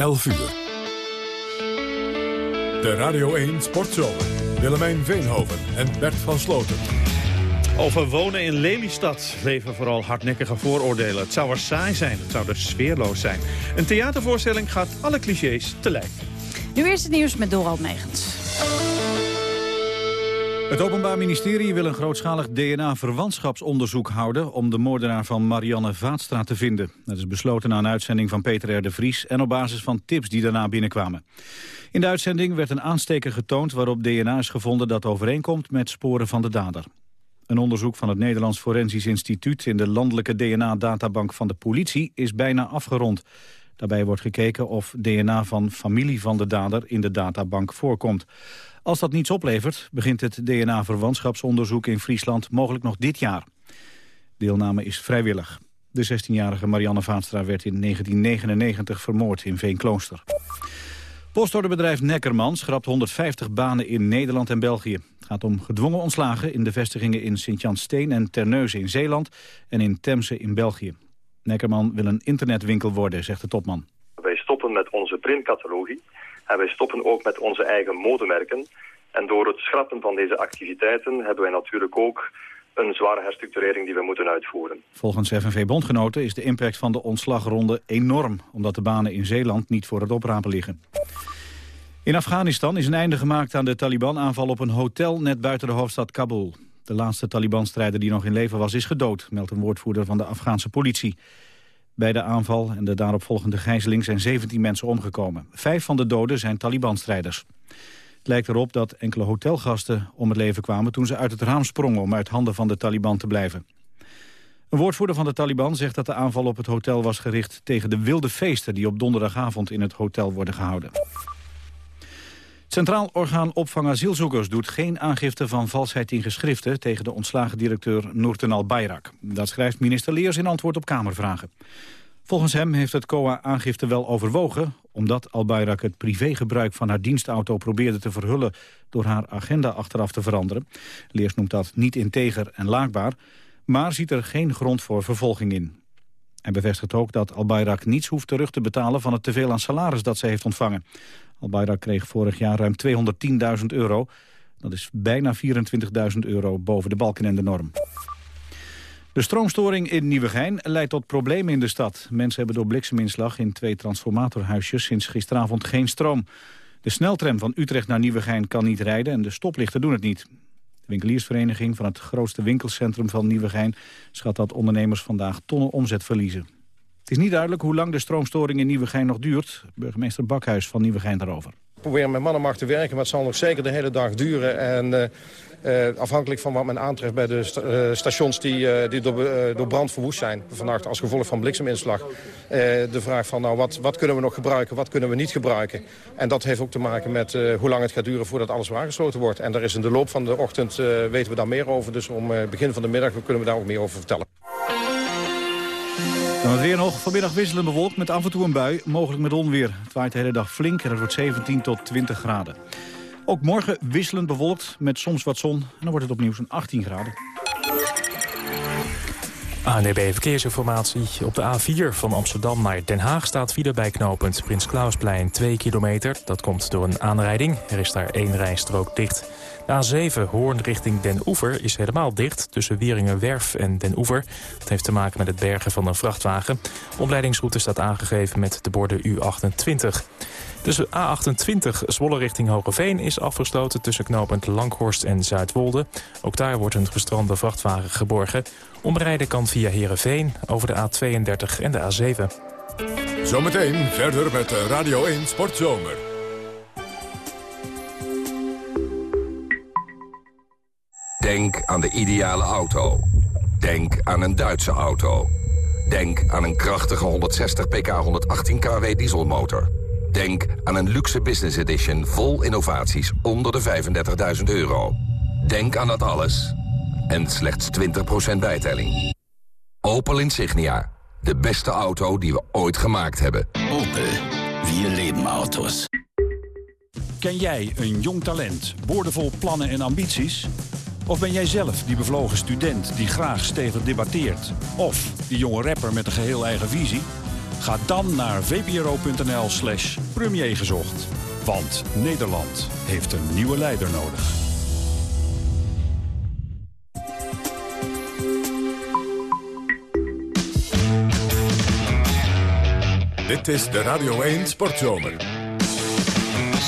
11 uur. De Radio 1 Sportzomer. Willemijn Veenhoven en Bert van Sloten. Over wonen in Lelystad leven vooral hardnekkige vooroordelen. Het zou er saai zijn, het zou er sfeerloos zijn. Een theatervoorstelling gaat alle clichés te lijf. Nu eerst het nieuws met Dorald Megens. Het Openbaar Ministerie wil een grootschalig DNA-verwantschapsonderzoek houden... om de moordenaar van Marianne Vaatstra te vinden. Dat is besloten na een uitzending van Peter R. de Vries... en op basis van tips die daarna binnenkwamen. In de uitzending werd een aansteker getoond waarop DNA is gevonden... dat overeenkomt met sporen van de dader. Een onderzoek van het Nederlands Forensisch Instituut... in de landelijke DNA-databank van de politie is bijna afgerond. Daarbij wordt gekeken of DNA van familie van de dader in de databank voorkomt. Als dat niets oplevert, begint het DNA-verwantschapsonderzoek in Friesland mogelijk nog dit jaar. Deelname is vrijwillig. De 16-jarige Marianne Vaatstra werd in 1999 vermoord in Veenklooster. Postorderbedrijf Neckerman schrapt 150 banen in Nederland en België. Het gaat om gedwongen ontslagen in de vestigingen in Sint-Jan-Steen en Terneuzen in Zeeland en in Temse in België. Neckerman wil een internetwinkel worden, zegt de topman. Wij stoppen met onze printcatalogie en wij stoppen ook met onze eigen modemerken. En door het schrappen van deze activiteiten hebben wij natuurlijk ook een zware herstructurering die we moeten uitvoeren. Volgens FNV-bondgenoten is de impact van de ontslagronde enorm... omdat de banen in Zeeland niet voor het oprapen liggen. In Afghanistan is een einde gemaakt aan de Taliban-aanval op een hotel... net buiten de hoofdstad Kabul. De laatste Taliban-strijder die nog in leven was, is gedood... meldt een woordvoerder van de Afghaanse politie. Bij de aanval en de daaropvolgende gijzeling zijn 17 mensen omgekomen. Vijf van de doden zijn Taliban-strijders. Het lijkt erop dat enkele hotelgasten om het leven kwamen... toen ze uit het raam sprongen om uit handen van de Taliban te blijven. Een woordvoerder van de Taliban zegt dat de aanval op het hotel was gericht... tegen de wilde feesten die op donderdagavond in het hotel worden gehouden. Centraal Orgaan Opvang Asielzoekers doet geen aangifte van valsheid in geschriften... tegen de ontslagen directeur Noorten Al-Bayrak. Dat schrijft minister Leers in antwoord op Kamervragen. Volgens hem heeft het COA aangifte wel overwogen... omdat Al-Bayrak het privégebruik van haar dienstauto probeerde te verhullen... door haar agenda achteraf te veranderen. Leers noemt dat niet integer en laakbaar... maar ziet er geen grond voor vervolging in. Hij bevestigt ook dat Al-Bayrak niets hoeft terug te betalen... van het teveel aan salaris dat ze heeft ontvangen. Al-Bayrak kreeg vorig jaar ruim 210.000 euro. Dat is bijna 24.000 euro boven de balken en de norm. De stroomstoring in Nieuwegein leidt tot problemen in de stad. Mensen hebben door blikseminslag in twee transformatorhuisjes sinds gisteravond geen stroom. De sneltram van Utrecht naar Nieuwegein kan niet rijden en de stoplichten doen het niet. De winkeliersvereniging van het grootste winkelcentrum van Nieuwegein schat dat ondernemers vandaag tonnen omzet verliezen. Het is niet duidelijk hoe lang de stroomstoring in Nieuwegein nog duurt. Burgemeester Bakhuis van Nieuwegein daarover. We proberen met mannenmacht te werken, maar het zal nog zeker de hele dag duren. En uh, afhankelijk van wat men aantreft bij de uh, stations die, die door, door, brand verwoest zijn. Vannacht als gevolg van blikseminslag. de vraag van nou, wat, wat, kunnen we nog gebruiken, wat kunnen we niet gebruiken. En dat heeft ook te maken met hoe lang het gaat duren voordat alles weer aangesloten wordt. En daar is in de loop van de ochtend weten we daar meer over. Dus om begin van de middag kunnen we daar ook meer over vertellen. Dan het weer nog. Vanmiddag wisselen bewolkt met af en toe een bui. Mogelijk met onweer. Het waait de hele dag flink en het wordt 17 tot 20 graden. Ook morgen wisselend bewolkt met soms wat zon. En dan wordt het opnieuw zo'n 18 graden. ANDB Verkeersinformatie. Op de A4 van Amsterdam naar Den Haag staat file bij knooppunt Prins Klausplein 2 kilometer. Dat komt door een aanrijding. Er is daar één rijstrook dicht. De A7 Hoorn richting Den Oever is helemaal dicht tussen Wieringenwerf en Den Oever. Dat heeft te maken met het bergen van een vrachtwagen. Opleidingsroute staat aangegeven met de borden U28. Tussen A28 Zwolle richting Hogeveen is afgesloten tussen knooppunt Langhorst en Zuidwolde. Ook daar wordt een gestrande vrachtwagen geborgen. Omrijden kan via Heerenveen over de A32 en de A7. Zometeen verder met Radio 1 Sportzomer. Denk aan de ideale auto. Denk aan een Duitse auto. Denk aan een krachtige 160 pk 118 kW dieselmotor. Denk aan een luxe business edition vol innovaties onder de 35.000 euro. Denk aan dat alles. En slechts 20% bijtelling. Opel Insignia. De beste auto die we ooit gemaakt hebben. Opel. Vier leven auto's. Ken jij een jong talent, boordevol plannen en ambities? Of ben jij zelf die bevlogen student die graag stevig debatteert? Of die jonge rapper met een geheel eigen visie? Ga dan naar vpro.nl slash premiergezocht. Want Nederland heeft een nieuwe leider nodig. Dit is de Radio 1 Sportzomer.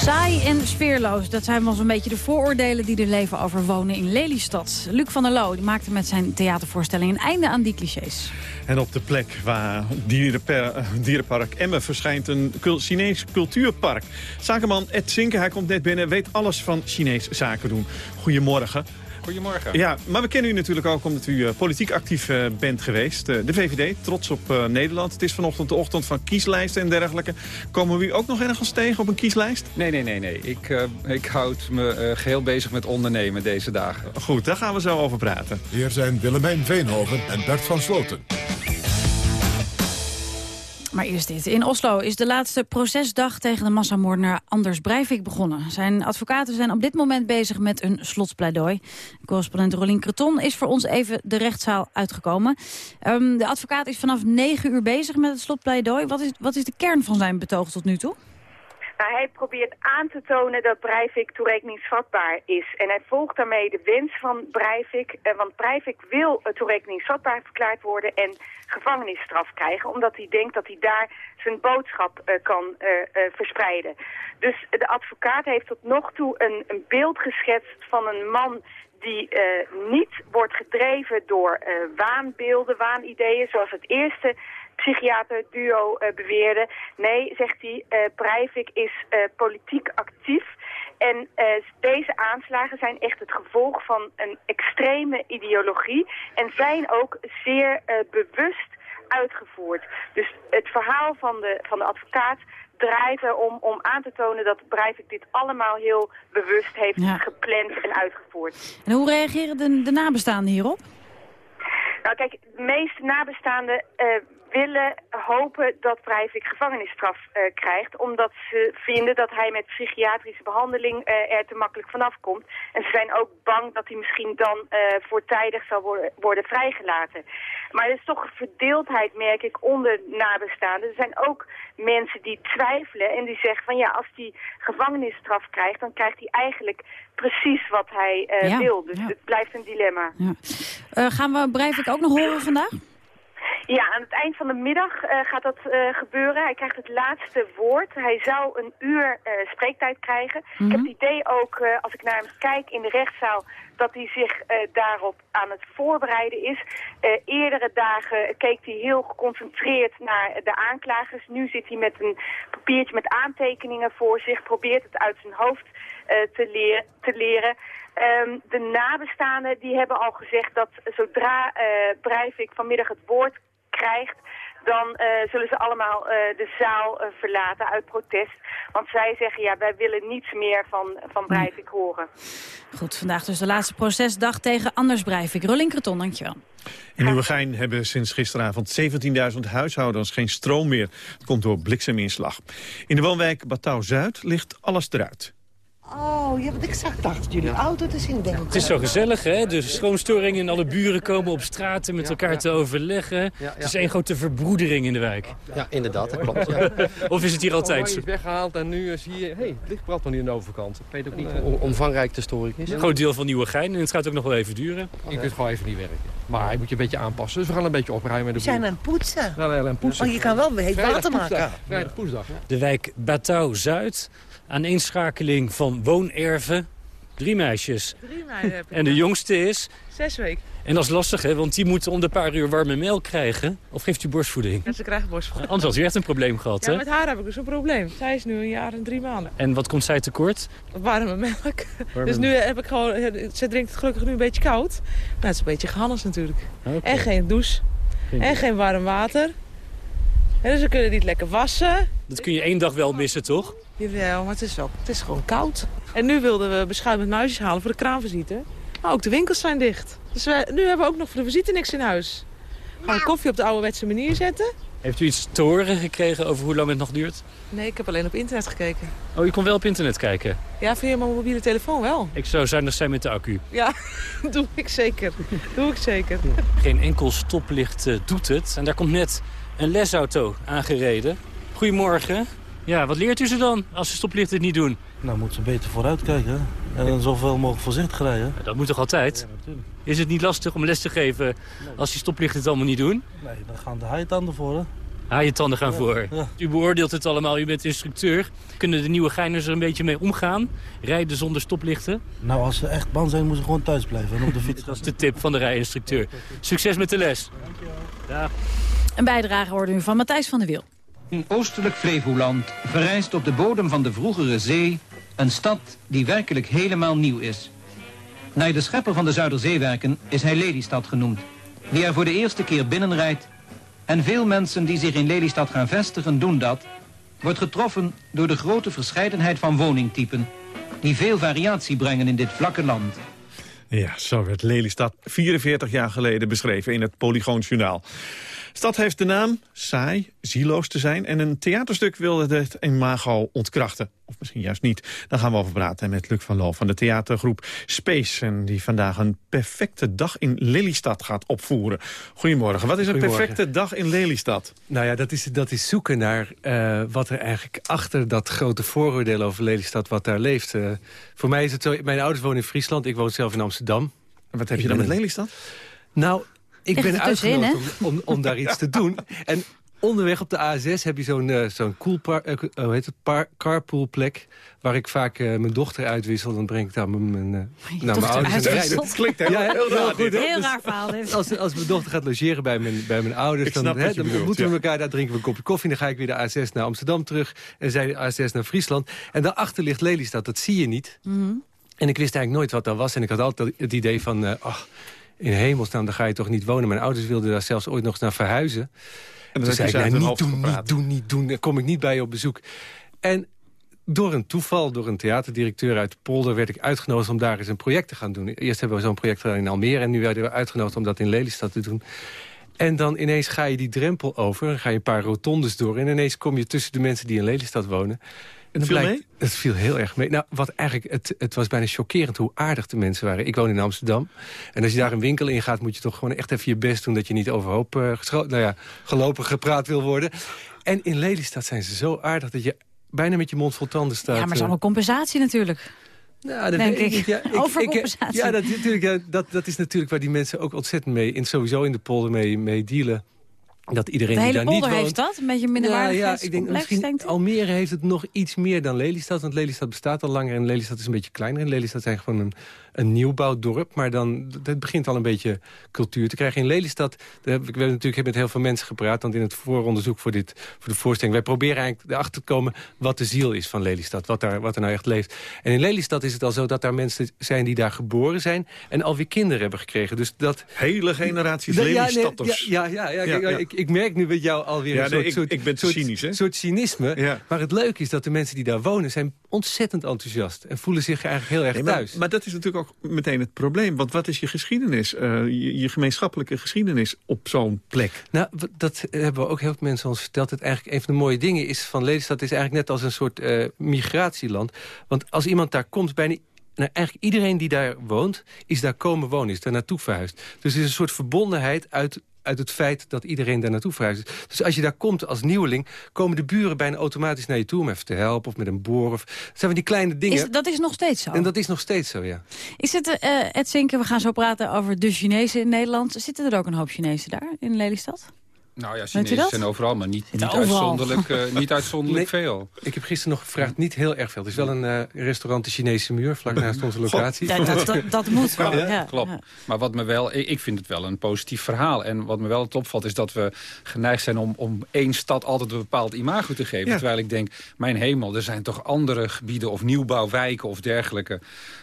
Saai en sfeerloos, dat zijn wel zo'n beetje de vooroordelen die er leven over wonen in Lelystad. Luc van der Loo die maakte met zijn theatervoorstelling een einde aan die clichés. En op de plek waar dierenper, Dierenpark Emmen verschijnt een Chinees cultuurpark. Zakenman Ed Zinke, hij komt net binnen, weet alles van Chinees zaken doen. Goedemorgen. Goedemorgen. Ja, maar we kennen u natuurlijk ook omdat u uh, politiek actief uh, bent geweest. Uh, de VVD, trots op Nederland. Het is vanochtend de ochtend van kieslijsten en dergelijke. Komen we u ook nog ergens tegen op een kieslijst? Nee, nee, nee. nee. Ik, ik houd me geheel bezig met ondernemen deze dagen. Goed, daar gaan we zo over praten. Hier zijn Willemijn Veenhoven en Bert van Sloten. Maar eerst dit. In Oslo is de laatste procesdag tegen de massamoordenaar Anders Breivik begonnen. Zijn advocaten zijn op dit moment bezig met een slotspleidooi. Correspondent Rolien Creton is voor ons even de rechtszaal uitgekomen. Um, de advocaat is vanaf negen uur bezig met het slotpleidooi. Wat is, wat is de kern van zijn betoog tot nu toe? Nou, hij probeert aan te tonen dat Breivik toerekeningsvatbaar is. En hij volgt daarmee de wens van Breivik. Eh, want Breivik wil toerekeningsvatbaar verklaard worden en gevangenisstraf krijgen. Omdat hij denkt dat hij daar zijn boodschap uh, kan uh, verspreiden. Dus de advocaat heeft tot nog toe een, een beeld geschetst van een man die niet wordt gedreven door waanbeelden, waanideeën, zoals het eerste psychiater duo uh, beweerde. Nee, zegt hij, uh, Breivik is uh, politiek actief. En deze aanslagen zijn echt het gevolg van een extreme ideologie. En zijn ook zeer bewust uitgevoerd. Dus het verhaal van de, van de advocaat draait erom om aan te tonen dat Breivik dit allemaal heel bewust heeft ja. gepland en uitgevoerd. En hoe reageren de, de nabestaanden hierop? Nou kijk, de meeste nabestaanden uh, willen hopen dat Breivik gevangenisstraf uh, krijgt. Omdat ze vinden dat hij met psychiatrische behandeling uh, er te makkelijk vanaf komt. En ze zijn ook bang dat hij misschien dan uh, voortijdig zal worden, worden vrijgelaten. Maar er is toch een verdeeldheid, merk ik, onder nabestaanden. Er zijn ook mensen die twijfelen en die zeggen van ja, als hij gevangenisstraf krijgt, dan krijgt hij eigenlijk precies wat hij ja, wil. Dus ja. het blijft een dilemma. Ja. gaan we Breivik ook nog horen vandaag? Ja, aan het eind van de middag uh, gaat dat uh, gebeuren. Hij krijgt het laatste woord. Hij zou een uur uh, spreektijd krijgen. Mm -hmm. Ik heb het idee ook, als ik naar hem kijk in de rechtszaal, dat hij zich daarop aan het voorbereiden is. eerdere dagen keek hij heel geconcentreerd naar de aanklagers. Nu zit hij met een papiertje met aantekeningen voor zich, probeert het uit zijn hoofd te, leer te leren. Um, de nabestaanden die hebben al gezegd dat zodra uh, Breivik vanmiddag het woord krijgt, dan uh, zullen ze allemaal uh, de zaal uh, verlaten uit protest. Want zij zeggen, ja, wij willen niets meer van, van Breivik horen. Goed, vandaag dus de laatste procesdag tegen Anders Breivik. Rolling Kreton, dankjewel. In Nieuwegein hebben sinds gisteravond 17.000 huishoudens geen stroom meer. Het komt door blikseminslag. In de woonwijk Batouw-Zuid ligt alles eruit. Oh, ja, want ik zag dacht jullie auto te zien, denk ik. Het is zo gezellig, hè? De stroomstoringen en alle buren komen op straten met elkaar te overleggen. Het is één grote verbroedering in de wijk. Ja, inderdaad, dat klopt. Ja. of is het hier altijd zo? is weggehaald en nu zie je, hé, hey, het licht brandt nog niet aan de overkant. Ik weet ook niet hoe omvangrijk de storing is. Een groot deel van Nieuwegein en het gaat ook nog wel even duren. Ik kunt gewoon even niet werken. Maar hij moet je een beetje aanpassen. Dus we gaan een beetje opruimen. We zijn aan het poetsen. We gaan aan het poetsen. Oh, je kan wel heet water maken. Vrijdag poetsdag. De wijk Batouw-Zuid aaneenschakeling van woonerven. Drie meisjes. Drie meiden En de jongste is? Zes weken. En dat is lastig, hè? Want die moeten om de paar uur warme melk krijgen. Of geeft u borstvoeding? Ja, ze krijgen borstvoeding. Anders had u echt een probleem gehad, hè? Ja, met haar heb ik dus een probleem. Zij is nu een jaar en drie maanden. En wat komt zij tekort? Warme melk. Warme dus nu heb ik gewoon... Ze drinkt het gelukkig nu een beetje koud. Nou, het is een beetje gehannes natuurlijk. Okay. En geen douche. Geen en geen warm water. En dus ze kunnen niet lekker wassen. Dat kun je één dag wel missen, toch? Jawel, maar het is, wel, het is gewoon koud. En nu wilden we beschuimend muisjes halen voor de kraanvisite. Maar ook de winkels zijn dicht. Dus we, nu hebben we ook nog voor de visite niks in huis. Gaan we koffie op de ouderwetse manier zetten. Heeft u iets te horen gekregen over hoe lang het nog duurt? Nee, ik heb alleen op internet gekeken. Oh, je kon wel op internet kijken? Ja, via mijn mobiele telefoon wel. Ik zou zuinig zijn met de accu. Ja, doe ik zeker. doe ik zeker. Geen enkel stoplicht uh, doet het. En daar komt net een lesauto aangereden. Goedemorgen. Ja, wat leert u ze dan als ze stoplichten het niet doen? Nou, moeten ze beter vooruit kijken en dan zoveel mogelijk voorzichtig rijden. Dat moet toch altijd? Is het niet lastig om les te geven als die stoplichten het allemaal niet doen? Nee, dan gaan de haaitanden voor, hè? Haaientanden gaan voor. U beoordeelt het allemaal, u bent instructeur. Kunnen de nieuwe geiners er een beetje mee omgaan? Rijden zonder stoplichten? Nou, als ze echt bang zijn, moeten ze gewoon thuis blijven en op de fiets. Dat is de tip van de rijinstructeur. Succes met de les. Dankjewel. Een bijdrage hoorde u van Matthijs van der Wiel. In oostelijk Flevoland verrijst op de bodem van de vroegere zee... een stad die werkelijk helemaal nieuw is. Naar de schepper van de Zuiderzeewerken is hij Lelystad genoemd. Wie er voor de eerste keer binnenrijdt... en veel mensen die zich in Lelystad gaan vestigen doen dat... wordt getroffen door de grote verscheidenheid van woningtypen... die veel variatie brengen in dit vlakke land. Ja, zo werd Lelystad 44 jaar geleden beschreven in het Polygoonjournaal. Stad heeft de naam saai, zieloos te zijn... en een theaterstuk wilde het imago ontkrachten. Of misschien juist niet. Daar gaan we over praten met Luc van Loo van de theatergroep Space... en die vandaag een perfecte dag in Lelystad gaat opvoeren. Goedemorgen. Wat is een perfecte dag in Lelystad? Nou ja, dat is, dat is zoeken naar uh, wat er eigenlijk achter dat grote vooroordeel over Lelystad... wat daar leeft. Uh, voor mij is het zo, mijn ouders wonen in Friesland, ik woon zelf in Amsterdam. En wat heb je dan met Lelystad? Nou, ik ben uitgenodigd om, om, om, daar iets te doen. En onderweg op de A6 heb je zo'n uh, zo'n cool par, uh, hoe heet het, par, carpoolplek... waar ik vaak uh, mijn dochter uitwissel. Dan breng ik daar mijn, mijn, naar mijn ouders. Dat klinkt ja, heel, raar. Goed, heel raar verhaal. Als, als mijn dochter gaat logeren bij mijn, bij mijn ouders... dan, hè, dan bedoelt, moeten we elkaar, daar drinken we een kopje koffie... en dan ga ik weer de A6 naar Amsterdam terug... en zij de A6 naar Friesland. En daarachter ligt Lelystad, dat zie je niet. Mm -hmm. En ik wist eigenlijk nooit wat dat was. En ik had altijd het idee van... ach, in hemelsnaam, daar ga je toch niet wonen. Mijn ouders wilden daar zelfs ooit nog eens naar verhuizen. En toen zei ik, nou, niet doen, niet doen, niet doen. Daar kom ik niet bij je op bezoek. En door een toeval, door een theaterdirecteur uit Polder... werd ik uitgenodigd om daar eens een project te gaan doen. Eerst hebben we zo'n project gedaan in Almere... en nu werden we uitgenodigd om dat in Lelystad te doen. En dan ineens ga je die drempel over, ga je een paar rotondes door... en ineens kom je tussen de mensen die in Lelystad wonen... En het viel blijkt, mee? Het viel heel erg mee. Nou, wat eigenlijk, het, het was bijna chockerend hoe aardig de mensen waren. Ik woon in Amsterdam. En als je daar een winkel in gaat, moet je toch gewoon echt even je best doen... dat je niet overhoop uh, nou ja, gelopen gepraat wil worden. En in Lelystad zijn ze zo aardig dat je bijna met je mond vol tanden staat. Ja, maar het is allemaal compensatie natuurlijk. Nou, dat Denk ik. Ja, Overcompensatie. ja, dat, natuurlijk, ja, dat, dat is natuurlijk waar die mensen ook ontzettend mee... in sowieso in de polder mee, mee dealen dat iedereen de die hele daar niet woont... heeft dat? Een beetje een ja, ja, ik denk misschien denkt? Almere heeft het nog iets meer dan Lelystad. Want Lelystad bestaat al langer en Lelystad is een beetje kleiner. En Lelystad zijn gewoon een, een nieuwbouwdorp. Maar dan, het begint al een beetje cultuur te krijgen. In Lelystad, daar heb ik we hebben natuurlijk met heel veel mensen gepraat. Want in het vooronderzoek voor, dit, voor de voorstelling... wij proberen eigenlijk erachter te komen wat de ziel is van Lelystad. Wat, daar, wat er nou echt leeft. En in Lelystad is het al zo dat daar mensen zijn die daar geboren zijn... en alweer kinderen hebben gekregen. Dus dat... Hele generaties Ja, nee, Lelystadders. Ja, ja, ja, Ja, ja, ja. Ik, ik merk nu met jou alweer Ja, een nee, soort, ik- soort, ik ben soort, cynisch, hè? soort cynisme. Ja. Maar het leuke is dat de mensen die daar wonen... zijn ontzettend enthousiast en voelen zich eigenlijk heel erg Nee, maar, thuis. maar dat is natuurlijk ook meteen het probleem. Want wat is je geschiedenis, eh, je, je gemeenschappelijke geschiedenis op zo'n plek? Nou, dat hebben we ook heel veel mensen ons verteld. Het eigenlijk een van de mooie dingen is van Lelystad... is eigenlijk net als een soort eh, migratieland. Want als iemand daar komt, bijna... Nou, eigenlijk iedereen die daar woont, is daar komen wonen, is daar naartoe verhuisd. Dus er is een soort verbondenheid uit, uit het feit dat iedereen daar naartoe verhuisd is. Dus als je daar komt als nieuweling, komen de buren bijna automatisch naar je toe... om even te helpen of met een boor. Of, dat zijn van die kleine dingen. Is, dat is nog steeds zo. En dat is nog steeds zo, ja. Is het, eh Ed Zinken, we gaan zo praten over de Chinezen in Nederland. Zitten er ook een hoop Chinezen daar in Lelystad? Nou ja, Chinezen zijn overal, maar niet, niet overal. uitzonderlijk, eh, niet uitzonderlijk veel. Ik heb gisteren nog gevraagd, niet heel erg veel. Er is wel een eh, restaurant, de Chinese muur, vlak naast onze locatie. Ja, dat, dat, dat moet wel. Ja, Ja, klopt. Maar wat me wel, ik ik vind het wel een positief verhaal. En wat me wel het opvalt is dat we geneigd zijn om, om één stad altijd een bepaald imago te geven. Ja. Terwijl ik denk, mijn hemel, er zijn toch andere gebieden of nieuwbouwwijken of dergelijke.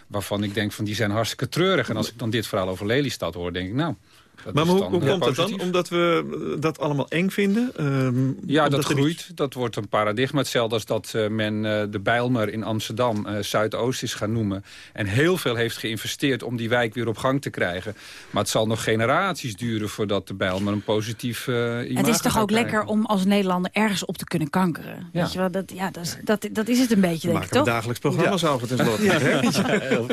Waarvan ik denk van die zijn hartstikke treurig. En als ik dan dit verhaal over Lelystad hoor, denk ik nou... Dat Maar hoe, komt dat dan? Omdat we eh, dat allemaal eng vinden? Ehm, Ja, dat groeit. Dat wordt een paradigma. Hetzelfde als dat eh, men eh, de Bijlmer in Amsterdam eh, Zuidoost is gaan noemen. En heel veel heeft geïnvesteerd om die wijk weer op gang te krijgen. Maar het zal nog generaties duren voordat de Bijlmer een positief eh imago Het is toch ook krijgen. hoe om als Nederlander ergens op te kunnen kankeren. Ja. Weet je wel, dat, ja, dat, is, dat, dat is het een beetje, denk ik, toch? dagelijks programma's over tenslotte. Ja. hè?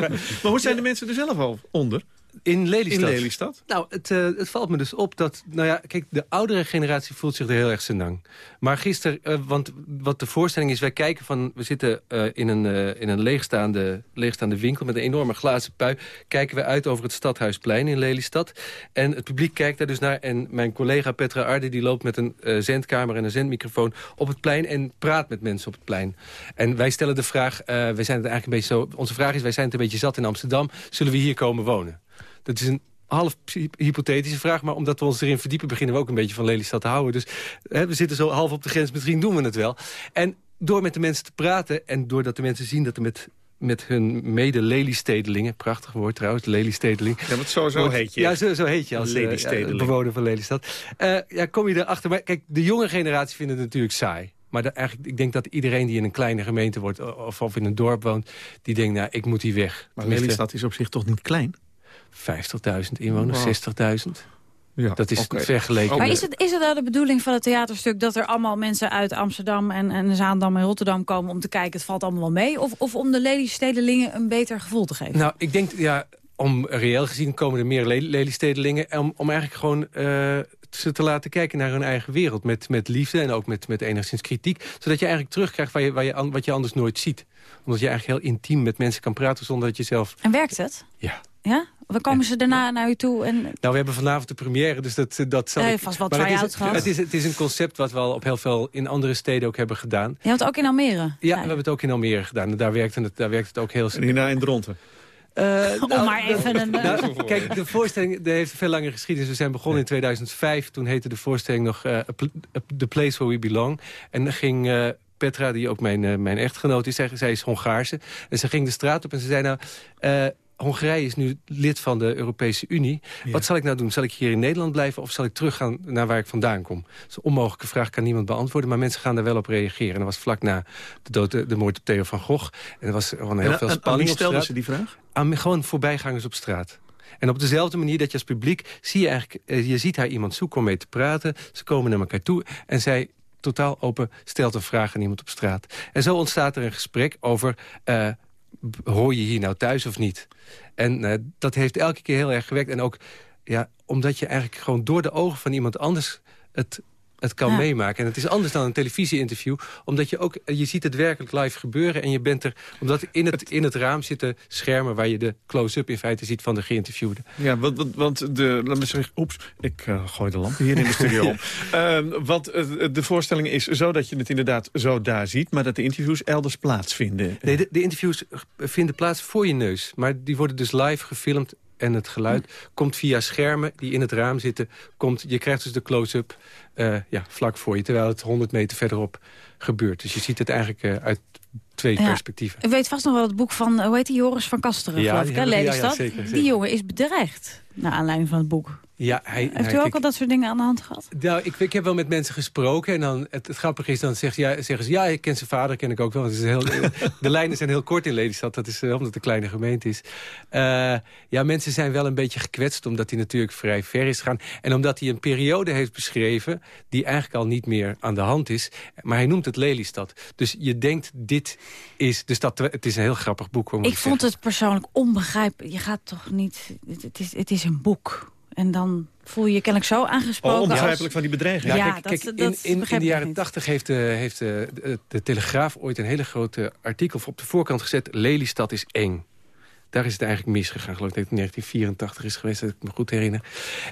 Maar hoe zijn de mensen er zelf al onder? In Lelystad? In Lelystad? Nou, het, uh, het valt me dus op dat... Nou ja, kijk, de oudere generatie voelt zich er heel erg senang. Maar gisteren, uh, want wat de voorstelling is... wij kijken van... We zitten uh, in een, in een leegstaande, leegstaande winkel met een enorme glazen pui. Kijken we uit over het Stadhuisplein in Lelystad. En het publiek kijkt daar dus naar. En mijn collega Petra Arde die loopt met een zendkamer en een zendmicrofoon op het plein... en praat met mensen op het plein. En wij stellen de vraag... wij zijn het eigenlijk een beetje zo... Onze vraag is, wij zijn het een beetje zat in Amsterdam. Zullen we hier komen wonen? Dat is een half hypothetische vraag, maar omdat we ons erin verdiepen... beginnen we ook een beetje van Lelystad te houden. Dus hè, we zitten zo half op de grens, misschien doen we het wel. En door met de mensen te praten en doordat de mensen zien... dat er met met hun mede-Lelystedelingen. Prachtig woord trouwens, Lelystedeling. Ja, want zo, zo heet je. Ja, zo, zo heet je als uh, bewoner van Lelystad. Uh, ja, kom je erachter. Maar kijk, de jonge generatie vindt het natuurlijk saai. Maar de, eigenlijk, ik denk dat iedereen die in een kleine gemeente wordt... of, of in een dorp woont, die denkt, nou, ik moet hier weg. Maar Lelystad is op zich toch niet klein? 50.000 inwoners, wow. 60.000. Ja, dat is okay. vergeleken. Maar is het, is het nou de bedoeling van het theaterstuk... dat er allemaal mensen uit Amsterdam en, en Zaandam en Rotterdam komen... om te kijken, het valt allemaal wel mee? Of, of om de Lelystedelingen een beter gevoel te geven? Nou, ik denk, ja, om reëel gezien komen er meer Lelystedelingen... om, om eigenlijk gewoon uh, ze te laten kijken naar hun eigen wereld. Met, met liefde en ook met, met enigszins kritiek. Zodat je eigenlijk terugkrijgt waar je, waar je, wat je anders nooit ziet. Omdat je eigenlijk heel intiem met mensen kan praten zonder dat je zelf... En werkt het? Ja. Ja? We komen ze daarna naar u toe? En... Nou, we hebben vanavond de première, dus dat, dat zal ja, ik... vast wel try-outs gehad. Het is, het is een concept wat we al op heel veel in andere steden ook hebben gedaan. Je hebt het ook in Almere? Ja, ja, we hebben het ook in Almere gedaan. En daar werkt het, daar werkt het ook heel... En hierna in Dronten? Uh, nou, Om maar even een... Nou, kijk, de voorstelling de heeft een veel langere geschiedenis. We zijn begonnen in 2005. Toen heette de voorstelling nog uh, The Place Where We Belong. En dan ging... Uh, Petra, die ook mijn, uh, mijn echtgenoot is, zij, zij is Hongaarse. En ze ging de straat op en ze zei nou... Hongarije is nu lid van de Europese Unie. Ja. Wat zal ik nou doen? Zal ik hier in Nederland blijven of zal ik teruggaan naar waar ik vandaan kom? Dat is een onmogelijke vraag, kan niemand beantwoorden. Maar mensen gaan daar wel op reageren. En dat was vlak na de, dood, de moord op Theo van Gogh. En er was gewoon heel en, veel spanning wie stelden ze die vraag? Aan gewoon voorbijgangers op straat. En op dezelfde manier dat je als publiek... zie je eigenlijk, je ziet haar iemand zoeken om mee te praten. Ze komen naar elkaar toe en zij totaal open stelt een vraag aan iemand op straat. En zo ontstaat er een gesprek over... Uh, hoor je hier nou thuis of niet? En uh, dat heeft elke keer heel erg gewerkt. En ook ja, omdat je eigenlijk gewoon door de ogen van iemand anders... het het kan ja. meemaken. En het is anders dan een televisieinterview. Omdat je ook, je ziet het werkelijk live gebeuren. En je bent er, omdat in het, in het raam zitten schermen... waar je de close-up in feite ziet van de geïnterviewde. Ja, want, want, want de, laat me zeggen, oeps, ik uh, gooi de lamp hier in de studio om. Uh, want uh, de voorstelling is zo dat je het inderdaad zo daar ziet... maar dat de interviews elders plaatsvinden. Nee, de, de interviews vinden plaats voor je neus. Maar die worden dus live gefilmd en het geluid komt via schermen die in het raam zitten. Komt, je krijgt dus de close-up uh, ja, vlak voor je, terwijl het 100 meter verderop gebeurt. Dus je ziet het eigenlijk uh, uit twee ja. perspectieven. U weet vast nog wel het boek van, hoe heet die, Joris van Kasteren, ja, geloof ik, hè, Lelystad. Ja, ja, zeker, zeker. Die jongen is bedreigd, naar aanleiding van het boek. Ja, hij, Heeft nou, u ook kijk, al dat soort dingen aan de hand gehad? Nou, ik, ik heb wel met mensen gesproken. En dan, het, het grappige is, dan zeg, ja, zeggen ze... ja, ik ken zijn vader, ken ik ook wel. Het is heel, de lijnen zijn heel kort in Lelystad. Dat is uh, omdat het een kleine gemeente is. Uh, ja, mensen zijn wel een beetje gekwetst... omdat hij natuurlijk vrij ver is gegaan. En omdat hij een periode heeft beschreven... die eigenlijk al niet meer aan de hand is. Maar hij noemt het Lelystad. Dus je denkt, dit is de stad... Het is een heel grappig boek. Ik, ik vond het persoonlijk onbegrijpelijk. Je gaat toch niet... Het is, het is een boek. En dan voel je je kennelijk zo aangesproken. Oh, onbegrijpelijk van die bedreiging. Ja, Ja, dat- kijk, dat in, in, in begrijp de jaren tachtig heeft, de, heeft de, de, de Telegraaf ooit een hele grote artikel op de voorkant gezet. Lelystad is eng. Daar is het eigenlijk misgegaan. Ik geloof dat het in 1984 is geweest, dat ik me goed herinner.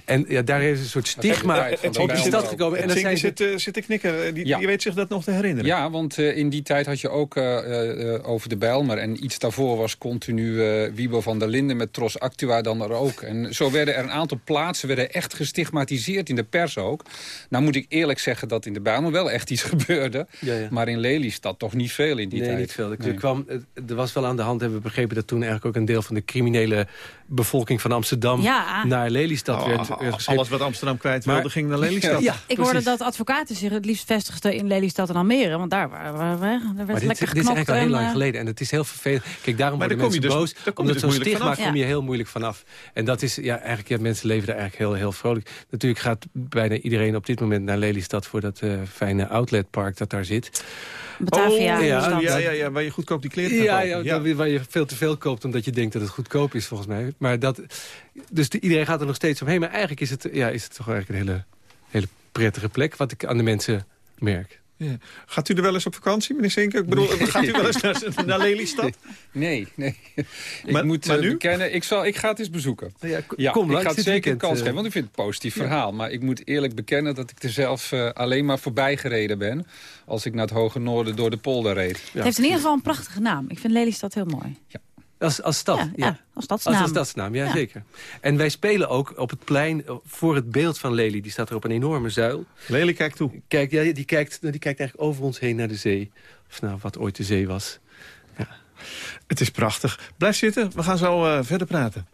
En ja, daar is een soort stigma de op die stad gekomen. En dan zijn ze zit, uh, zit te knikken. Eh, Die, Ja. die weet zich dat nog te herinneren. Ja, want uh, in die tijd had je ook uh, uh, over de Bijlmer. En iets daarvoor was continu uh, Wiebo van der Linden met Tros Actua dan er ook. En zo werden er een aantal plaatsen werden echt gestigmatiseerd in de pers ook. Nou moet ik eerlijk zeggen dat in de Bijlmer wel echt iets gebeurde. Ja, ja. Maar in Lelystad toch niet veel in die nee, tijd. niet veel. Er, Nee. kwam, er was wel aan de hand, hebben we begrepen... dat toen eigenlijk ook een deel van de criminele bevolking van Amsterdam... Ja. naar Lelystad Oh, werd, werd geschreven. alles wat Amsterdam kwijt Maar- wilde, ging naar Lelystad. Ja, Ik hoorde dat advocaten zich het liefst vestigden in Lelystad en Almere. Want daar waren we, daar werd Maar dit, lekker dit is eigenlijk al heel lang eh, geleden. En het is heel vervelend. Kijk, daarom Maar worden daar kom mensen je dus- boos. daar kom je omdat dus zo'n moeilijk stigma vanaf. kom je heel moeilijk vanaf. En dat is, ja, eigenlijk, ja, mensen leven er eigenlijk heel, heel vrolijk. Natuurlijk gaat bijna iedereen op dit moment naar Lelystad... voor dat eh, fijne outletpark dat daar zit. Batavia. Oh, ja, stad. ja, ja, ja, waar je goedkoop die kleren Ja, ja, dat- waar je veel te veel koopt omdat je denkt dat het goedkoop is, volgens mij. Maar dat, dus de- iedereen gaat er nog steeds omheen. Maar eigenlijk is het, ja, is het toch eigenlijk een hele, hele prettige plek... wat ik aan de mensen merk. Ja. Gaat u er wel eens op vakantie, meneer Zinker? Ik bedoel, gaat u wel eens naar, naar Lelystad? Nee, nee. ik Maar- moet maar eh, nu? bekennen, ik, zal, ik ga het eens bezoeken. Ja, Ja, kom ik ga het zeker een kans eh. geven, want ik vind het een positief verhaal. Maar ik moet eerlijk bekennen dat ik er zelf eh, alleen maar voorbij gereden ben... als ik naar het hoge noorden door de polder reed. Het heeft in ieder geval een prachtige naam. Ik vind Lelystad heel mooi. Als, als stad? Ja, ja, als stadsnaam. Als, stadsnaam, ja, Ja. zeker. En wij spelen ook op het plein eh, voor het beeld van Lely. Die staat er op een enorme zuil. Lely kijkt toe. Kijk, ja, die, kijkt, die kijkt eigenlijk over ons heen naar de zee. Of nou, wat ooit de zee was. Het is prachtig. Blijf zitten, we gaan zo eh, verder praten.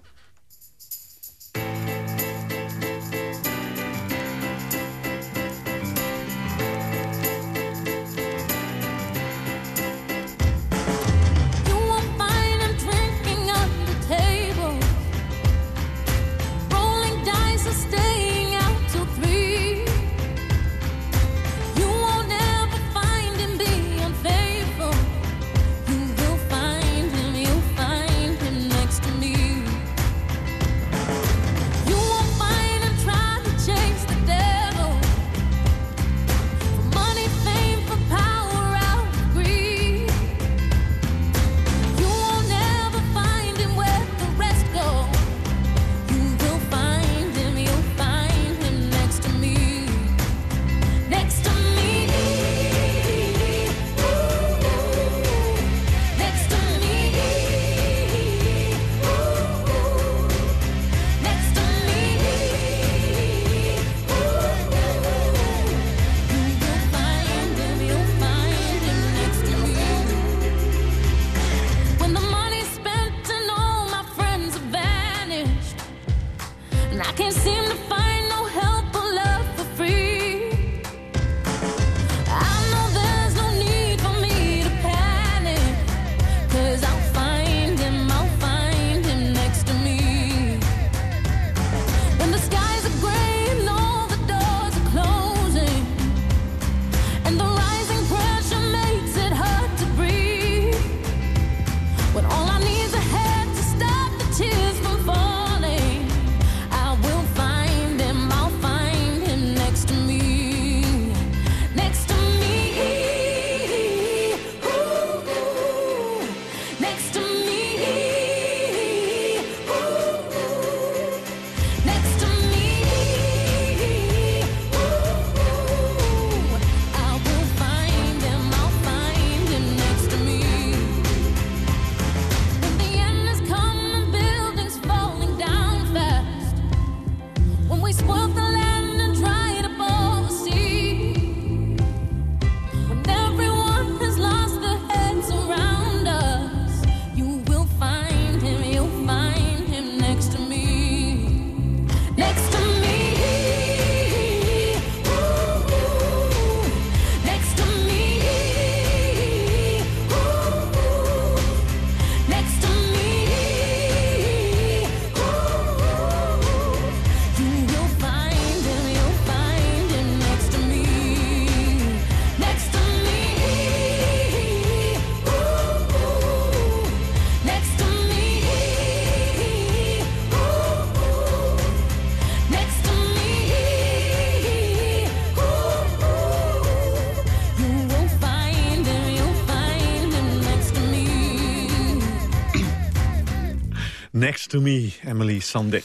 To me, Emily Sandé.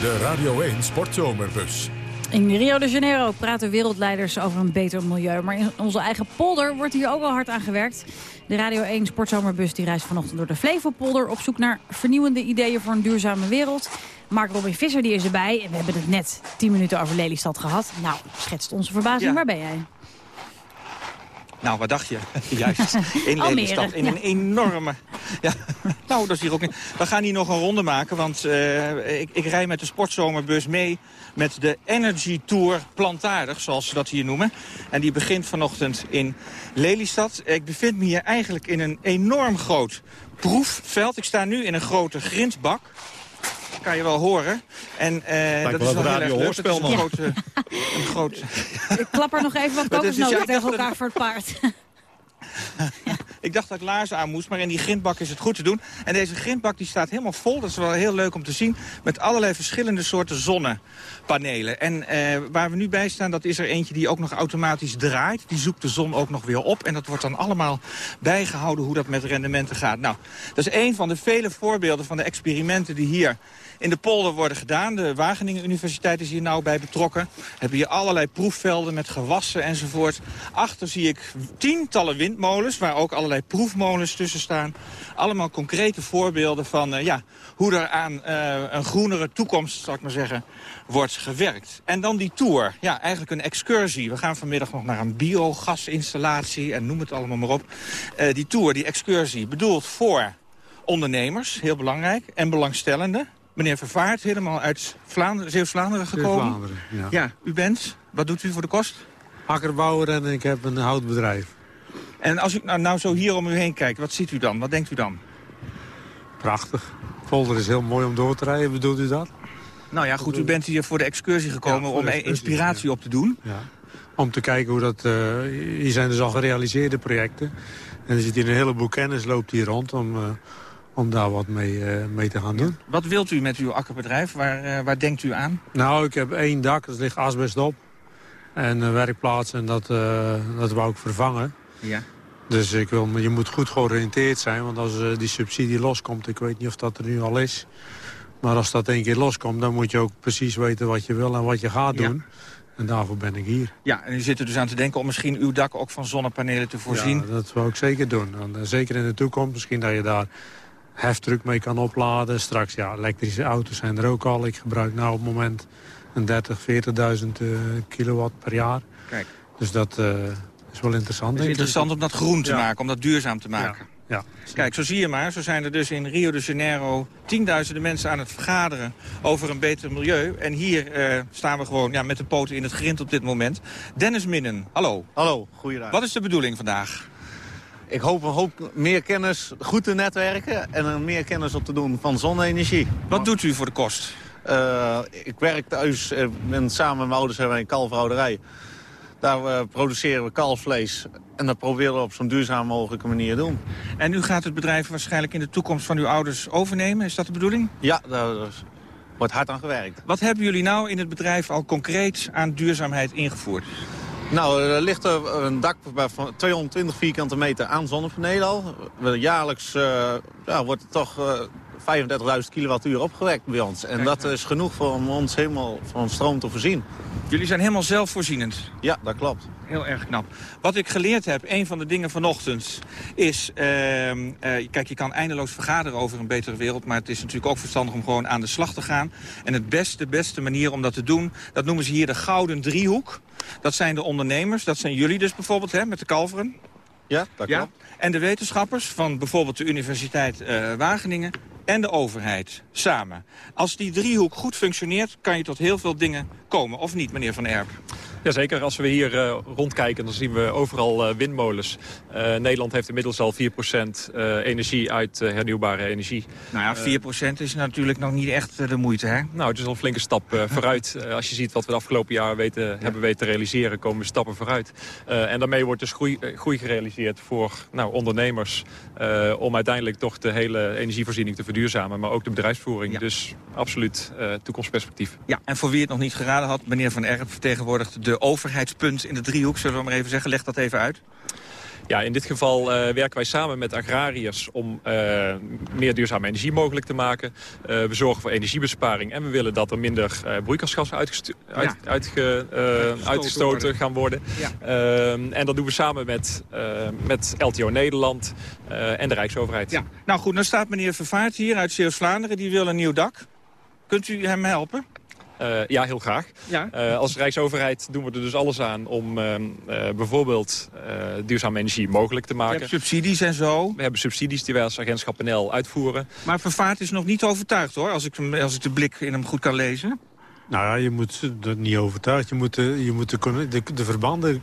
De Radio 1 Sportzomerbus. In Rio de Janeiro praten wereldleiders over een beter milieu. Maar in onze eigen polder wordt hier ook al hard aan gewerkt. De Radio 1 Sportzomerbus die reist vanochtend door de Flevopolder... op zoek naar vernieuwende ideeën voor een duurzame wereld. Mark Robin Visser die is erbij. En we hebben het net 10 minuten over Lelystad gehad. Nou, schetst onze verbazing. Ja. Waar ben jij? Nou, wat dacht je? Juist, in Lelystad. In ja. een enorme Ja, nou, dat is hier ook niet. We gaan hier nog een ronde maken, want eh, ik, ik rij met de sportzomerbus mee... met de Energy Tour Plantaardig, zoals ze dat hier noemen. En die begint vanochtend in Lelystad. Ik bevind me hier eigenlijk in een enorm groot proefveld. Ik sta nu in een grote grindbak. Kan je wel horen. En eh, dat is wel heel erg leuk. Het is radiohoorspel, een man. grote, een grote Ik klap er nog even wat Dat is- kokosnoten dacht tegen dat- elkaar voor het paard. Ik dacht dat ik laarzen aan moest, maar in die grindbak is het goed te doen. En deze grindbak die staat helemaal vol, dat is wel heel leuk om te zien... met allerlei verschillende soorten zonnepanelen. En eh, waar we nu bij staan, dat is er eentje die ook nog automatisch draait. Die zoekt de zon ook nog weer op. En dat wordt dan allemaal bijgehouden hoe dat met rendementen gaat. Nou, dat is een van de vele voorbeelden van de experimenten die hier in de polder worden gedaan. De Wageningen Universiteit is hier nauw bij betrokken. Hebben hier allerlei proefvelden met gewassen enzovoort. Achter zie ik tientallen windmolens, waar ook allerlei proefmolens tussen staan. Allemaal concrete voorbeelden van eh, ja, hoe er aan eh, een groenere toekomst, zal ik maar zeggen, wordt gewerkt. En dan die tour. Ja, eigenlijk een excursie. We gaan vanmiddag nog naar een biogasinstallatie en noem het allemaal maar op. Eh, die tour, die excursie, bedoeld voor ondernemers, heel belangrijk, en belangstellenden. Meneer Vervaart, helemaal uit Vlaanderen, Zeeuws-Vlaanderen gekomen. Zeeuws-Vlaanderen, ja. ja. u bent, wat doet u voor de kost? Akkerbouwer en ik heb een houtbedrijf. En als u nou, nou zo hier om u heen kijkt, wat ziet u dan? Wat denkt u dan? Prachtig. Polder is heel mooi om door te rijden, bedoelt u dat? Nou ja, goed, u bent hier voor de excursie gekomen Ja, om de e- inspiratie op te doen. Ja. Om te kijken hoe dat... eh, hier zijn dus al gerealiseerde projecten. En er zit hier een heleboel kennis, loopt hier rond om, eh, om daar wat mee, eh, mee te gaan doen. Wat wilt u met uw akkerbedrijf? Waar, eh, waar denkt u aan? Nou, ik heb één dak, er ligt asbest op. En een werkplaats en dat, eh, dat wou ik vervangen. Ja. Dus ik wil, je moet goed georiënteerd zijn, want als die subsidie loskomt... ik weet niet of dat er nu al is... maar als dat één keer loskomt, dan moet je ook precies weten wat je wil en wat je gaat Ja. doen. En daarvoor ben ik hier. Ja, en u zit er dus aan te denken om misschien uw dak ook van zonnepanelen te voorzien. Ja, dat wil ik zeker doen. En, zeker in de toekomst, misschien dat je daar heftruck mee kan opladen. Straks, ja, elektrische auto's zijn er ook al. Ik gebruik nou op het moment een 30, 40.000 eh, kilowatt per jaar. Kijk. Dus dat eh, is wel interessant. Het is interessant om dat groen te Ja. maken, om dat duurzaam te maken. Ja. Kijk, zo zie je maar. Zo zijn er dus in Rio de Janeiro tienduizenden mensen aan het vergaderen over een beter milieu. En hier eh, staan we gewoon ja, met de poten in het grind op dit moment. Dennis Minnen, hallo. Hallo, goeiedag. Wat is de bedoeling vandaag? Ik hoop een hoop meer kennis, goed te netwerken en er meer kennis op te doen van zonne-energie. Wat doet u voor de kost? Eh, ik werk thuis, eh, ben samen met mijn ouders hebben wij een kalfhouderij. Daar eh, produceren we kalfvlees en dat proberen we op zo'n duurzaam mogelijke manier te doen. En u gaat het bedrijf waarschijnlijk in de toekomst van uw ouders overnemen, is dat de bedoeling? Ja, daar wordt hard aan gewerkt. Wat hebben jullie nou in het bedrijf al concreet aan duurzaamheid ingevoerd? Nou, er ligt er een dak van 220 vierkante meter aan zonnepanelen al. Jaarlijks eh, ja, wordt er toch eh 35.000 kilowattuur opgewekt bij ons. En dat is genoeg voor om ons helemaal van stroom te voorzien. Jullie zijn helemaal zelfvoorzienend. Ja, dat klopt. Heel erg knap. Wat ik geleerd heb, een van de dingen vanochtend, is... ehm, eh, kijk, je kan eindeloos vergaderen over een betere wereld... maar het is natuurlijk ook verstandig om gewoon aan de slag te gaan. En het beste, beste manier om dat te doen, dat noemen ze hier de gouden driehoek. Dat zijn de ondernemers, dat zijn jullie dus bijvoorbeeld, hè, met de kalveren. Ja, dat Ja? klopt. En de wetenschappers van bijvoorbeeld de Universiteit eh, Wageningen en de overheid samen. Als die driehoek goed functioneert, kan je tot heel veel dingen komen. Of niet, meneer Van Erp? Jazeker, als we hier eh, rondkijken, dan zien we overal eh, windmolens. Eh, Nederland heeft inmiddels al 4% eh, energie uit hernieuwbare energie. Nou ja, 4% is natuurlijk nog niet echt de moeite, hè? Nou, het is al een flinke stap vooruit. Als je ziet wat we de afgelopen jaar weten, hebben weten te realiseren, komen we stappen vooruit. En daarmee wordt dus groei, groei gerealiseerd voor nou, ondernemers... om uiteindelijk toch de hele energievoorziening te verduurzamen... maar ook de bedrijfsvoering. Dus absoluut toekomstperspectief. Ja, en voor wie het nog niet geraden had, meneer Van Erp vertegenwoordigt de overheidspunt in de driehoek, zullen we maar even zeggen. Leg dat even uit. Ja, in dit geval eh, werken wij samen met agrariërs om eh, meer duurzame energie mogelijk te maken. Eh, we zorgen voor energiebesparing en we willen dat er minder eh broeikasgassen uitgestu- uit, uitge- eh, uitgestoten worden. gaan worden. Ja. Ehm, en dat doen we samen met, eh, met LTO Nederland eh, en de Rijksoverheid. Ja. Nou goed, dan staat meneer Vervaart hier uit Zeeuws-Vlaanderen. Die wil een nieuw dak. Kunt u hem helpen? Eh, ja, heel graag. Ja? Eh, als Rijksoverheid doen we er dus alles aan om ehm, eh, bijvoorbeeld eh, duurzame energie mogelijk te maken. subsidies en zo. We hebben subsidies die wij als agentschap NL uitvoeren. Maar Vervaart is nog niet overtuigd hoor, als ik, hem- als ik de blik in hem goed kan lezen. Nou ja, je moet er niet overtuigd. Je moet de, je moet de, de, de verbanden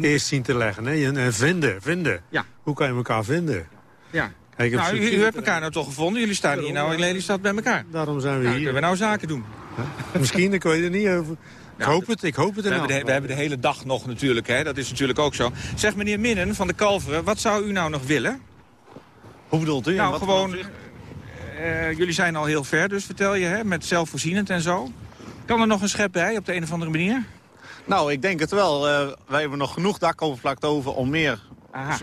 eerst zien te leggen. Hè? En en vinden, vinden. Ja. Hoe kan je elkaar vinden? Ja. Kijk, Nou, u hebt elkaar nou toch gevonden. Jullie staan hier nou in Lelystad bij elkaar. Daarom zijn we Nou, hier. kunnen we nou zaken doen. Misschien, ik weet er niet over. Ik hoop het, ik hoop het We hebben, de, we hebben de hele dag nog natuurlijk, hè. dat is natuurlijk ook zo. Zeg meneer Minnen van de Kalveren, wat zou u nou nog willen? Hoe bedoelt u? Nou, Wat gewoon, voor eh, jullie zijn al heel ver, dus vertel je, hè, met zelfvoorzienend en zo. Kan er nog een schep bij op de een of andere manier? Nou, ik denk het wel. Eh, wij hebben nog genoeg dakovervlakte over om meer Aha.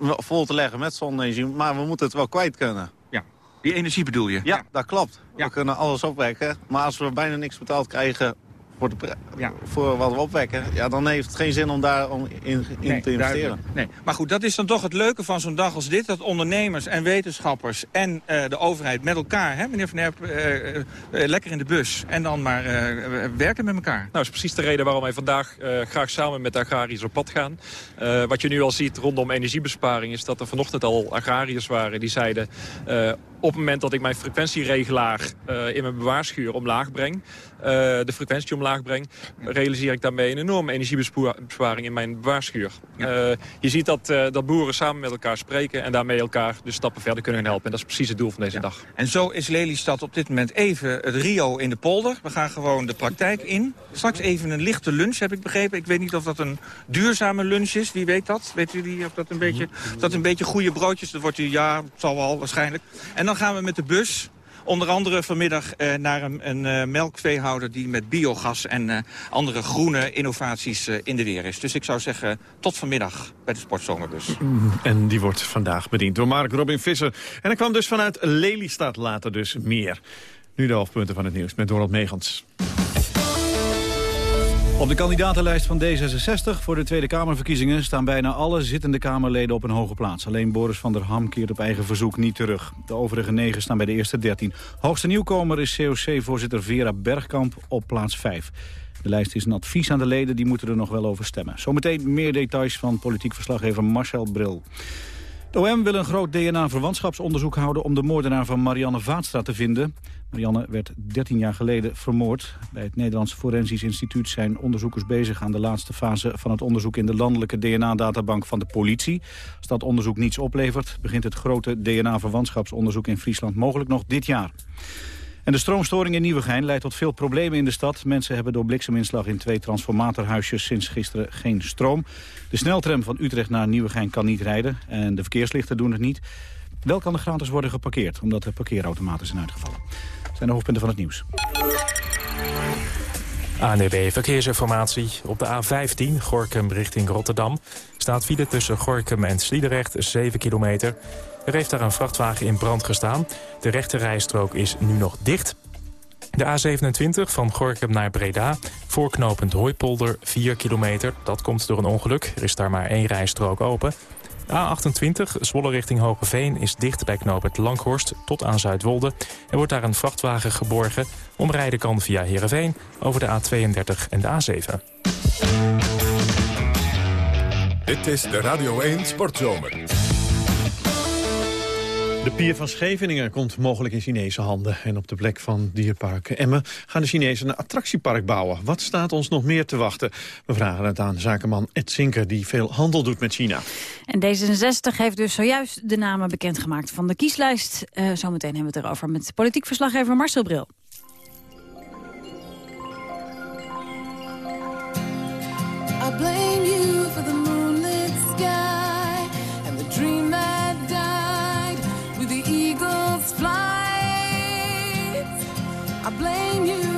vol te leggen met zonne-energie. Maar we moeten het wel kwijt kunnen. Die energie bedoel je? Ja, dat klopt. We kunnen alles opwekken. Maar als we bijna niks betaald krijgen voor, de pre- voor wat we opwekken... Ja, dan heeft het geen zin om daar om in, in Nee, te investeren. duidelijk. Nee. Maar goed, dat is dan toch het leuke van zo'n dag als dit... dat ondernemers en wetenschappers en eh, de overheid met elkaar... Hè, meneer Van Herp, eh, eh, lekker in de bus en dan maar eh, werken met elkaar. Nou, is precies de reden waarom wij vandaag eh, graag samen met de agrariërs op pad gaan. Eh, wat je nu al ziet rondom energiebesparing is dat er vanochtend al agrariërs waren die zeiden... eh, op het moment dat ik mijn frequentieregelaar eh, in mijn bewaarschuur omlaag breng... eh, de frequentie omlaag breng, realiseer ik daarmee een enorme energiebesparing in mijn bewaarschuur. Eh, je ziet dat, eh, dat boeren samen met elkaar spreken en daarmee elkaar de stappen verder kunnen helpen. En dat is precies het doel van deze dag. En zo is Lelystad op dit moment even het Rio in de polder. We gaan gewoon de praktijk in. Straks even een lichte lunch, heb ik begrepen. Ik weet niet of dat een duurzame lunch is. Wie weet dat? Weet jullie of dat een beetje, of dat een beetje goede broodjes? Dat wordt u, ja, het zal wel waarschijnlijk. En dan gaan we met de bus... Onder andere vanmiddag eh, naar een, een eh, melkveehouder die met biogas en eh, andere groene innovaties in de weer is. Dus ik zou zeggen, tot vanmiddag bij de Sportzomerbus. En die wordt vandaag bediend door Mark Robin Visser. En hij kwam dus vanuit Lelystad, later dus meer. Nu de hoofdpunten van het nieuws met Dorald Megans. Op de kandidatenlijst van D66 voor de Tweede Kamerverkiezingen... staan bijna alle zittende Kamerleden op een hoge plaats. Alleen Boris van der Ham keert op eigen verzoek niet terug. De overige negen staan bij de eerste 13. Hoogste nieuwkomer is COC-voorzitter Vera Bergkamp op plaats 5. De lijst is een advies aan de leden, die moeten er nog wel over stemmen. Zometeen meer details van politiek verslaggever Marcel Bril. De OM wil een groot DNA-verwantschapsonderzoek houden... om de moordenaar van Marianne Vaatstra te vinden. Marianne werd 13 jaar geleden vermoord. Bij het Nederlands Forensisch Instituut zijn onderzoekers bezig... aan de laatste fase van het onderzoek in de landelijke DNA-databank van de politie. Als dat onderzoek niets oplevert... begint het grote DNA-verwantschapsonderzoek in Friesland mogelijk nog dit jaar. En de stroomstoring in Nieuwegein leidt tot veel problemen in de stad. Mensen hebben door blikseminslag in twee transformatorhuisjes sinds gisteren geen stroom. De sneltram van Utrecht naar Nieuwegein kan niet rijden en de verkeerslichten doen het niet. Wel kan er gratis worden geparkeerd, omdat de parkeerautomaten zijn uitgevallen. Dat zijn de hoofdpunten van het nieuws. ANDB Verkeersinformatie. Op de A15 Gorkum richting Rotterdam staat file tussen Gorkum en Sliedrecht 7 kilometer. Er heeft daar een vrachtwagen in brand gestaan. De rechte rijstrook is nu nog dicht. De A27 van Gorkum naar Breda, voorknopend Hooipolder 4 kilometer. Dat komt door een ongeluk, er is daar maar één rijstrook open. De A28, Zwolle richting Hogeveen, is dicht bij knooppunt Langhorst tot aan Zuidwolde. Er wordt daar een vrachtwagen geborgen. Omrijden kan via Heerenveen over de A32 en de A7. Dit is de Radio 1 Sportzomer. De pier van Scheveningen komt mogelijk in Chinese handen. En op de plek van Dierpark Emmen gaan de Chinezen een attractiepark bouwen. Wat staat ons nog meer te wachten? We vragen het aan zakenman Ed Zinker, die veel handel doet met China. En D66 heeft dus zojuist de namen bekendgemaakt van de kieslijst. Eh, zometeen hebben we het erover met politiek verslaggever Marcel Bril. I blame you for the I blame you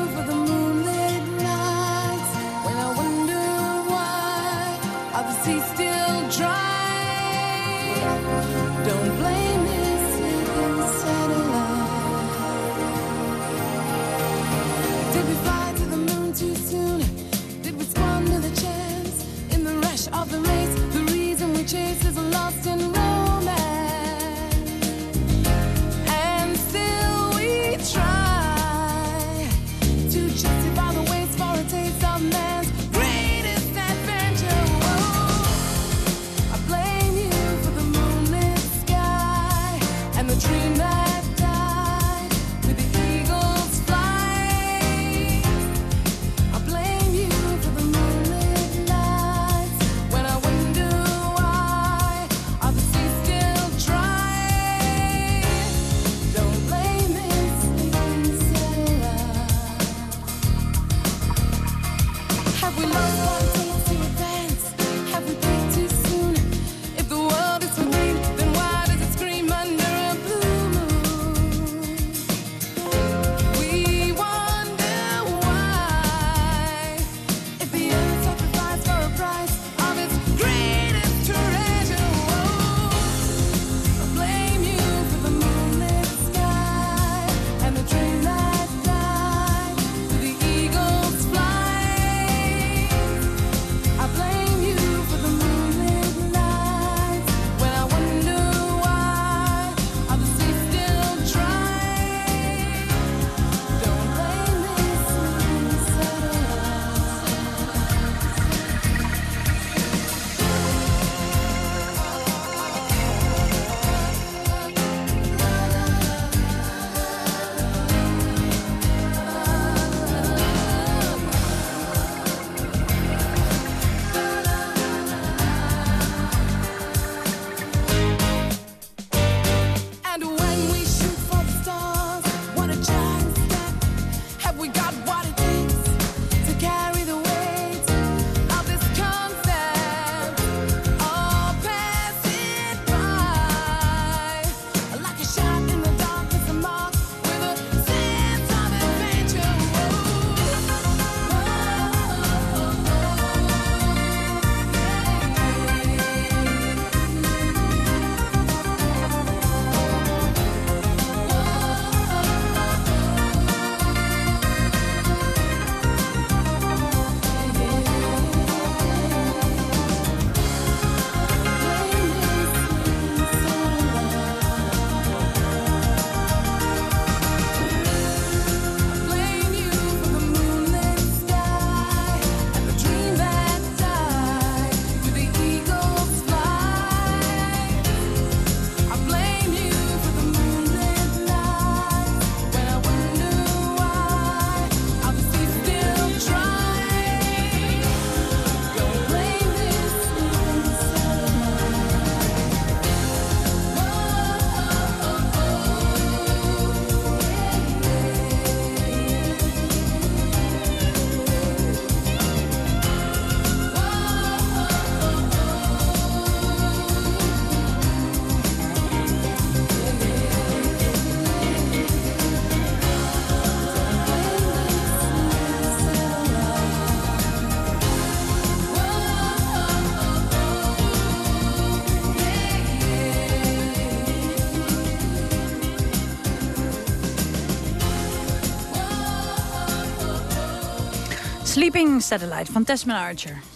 Sleeping Satellite van Tesman Archer.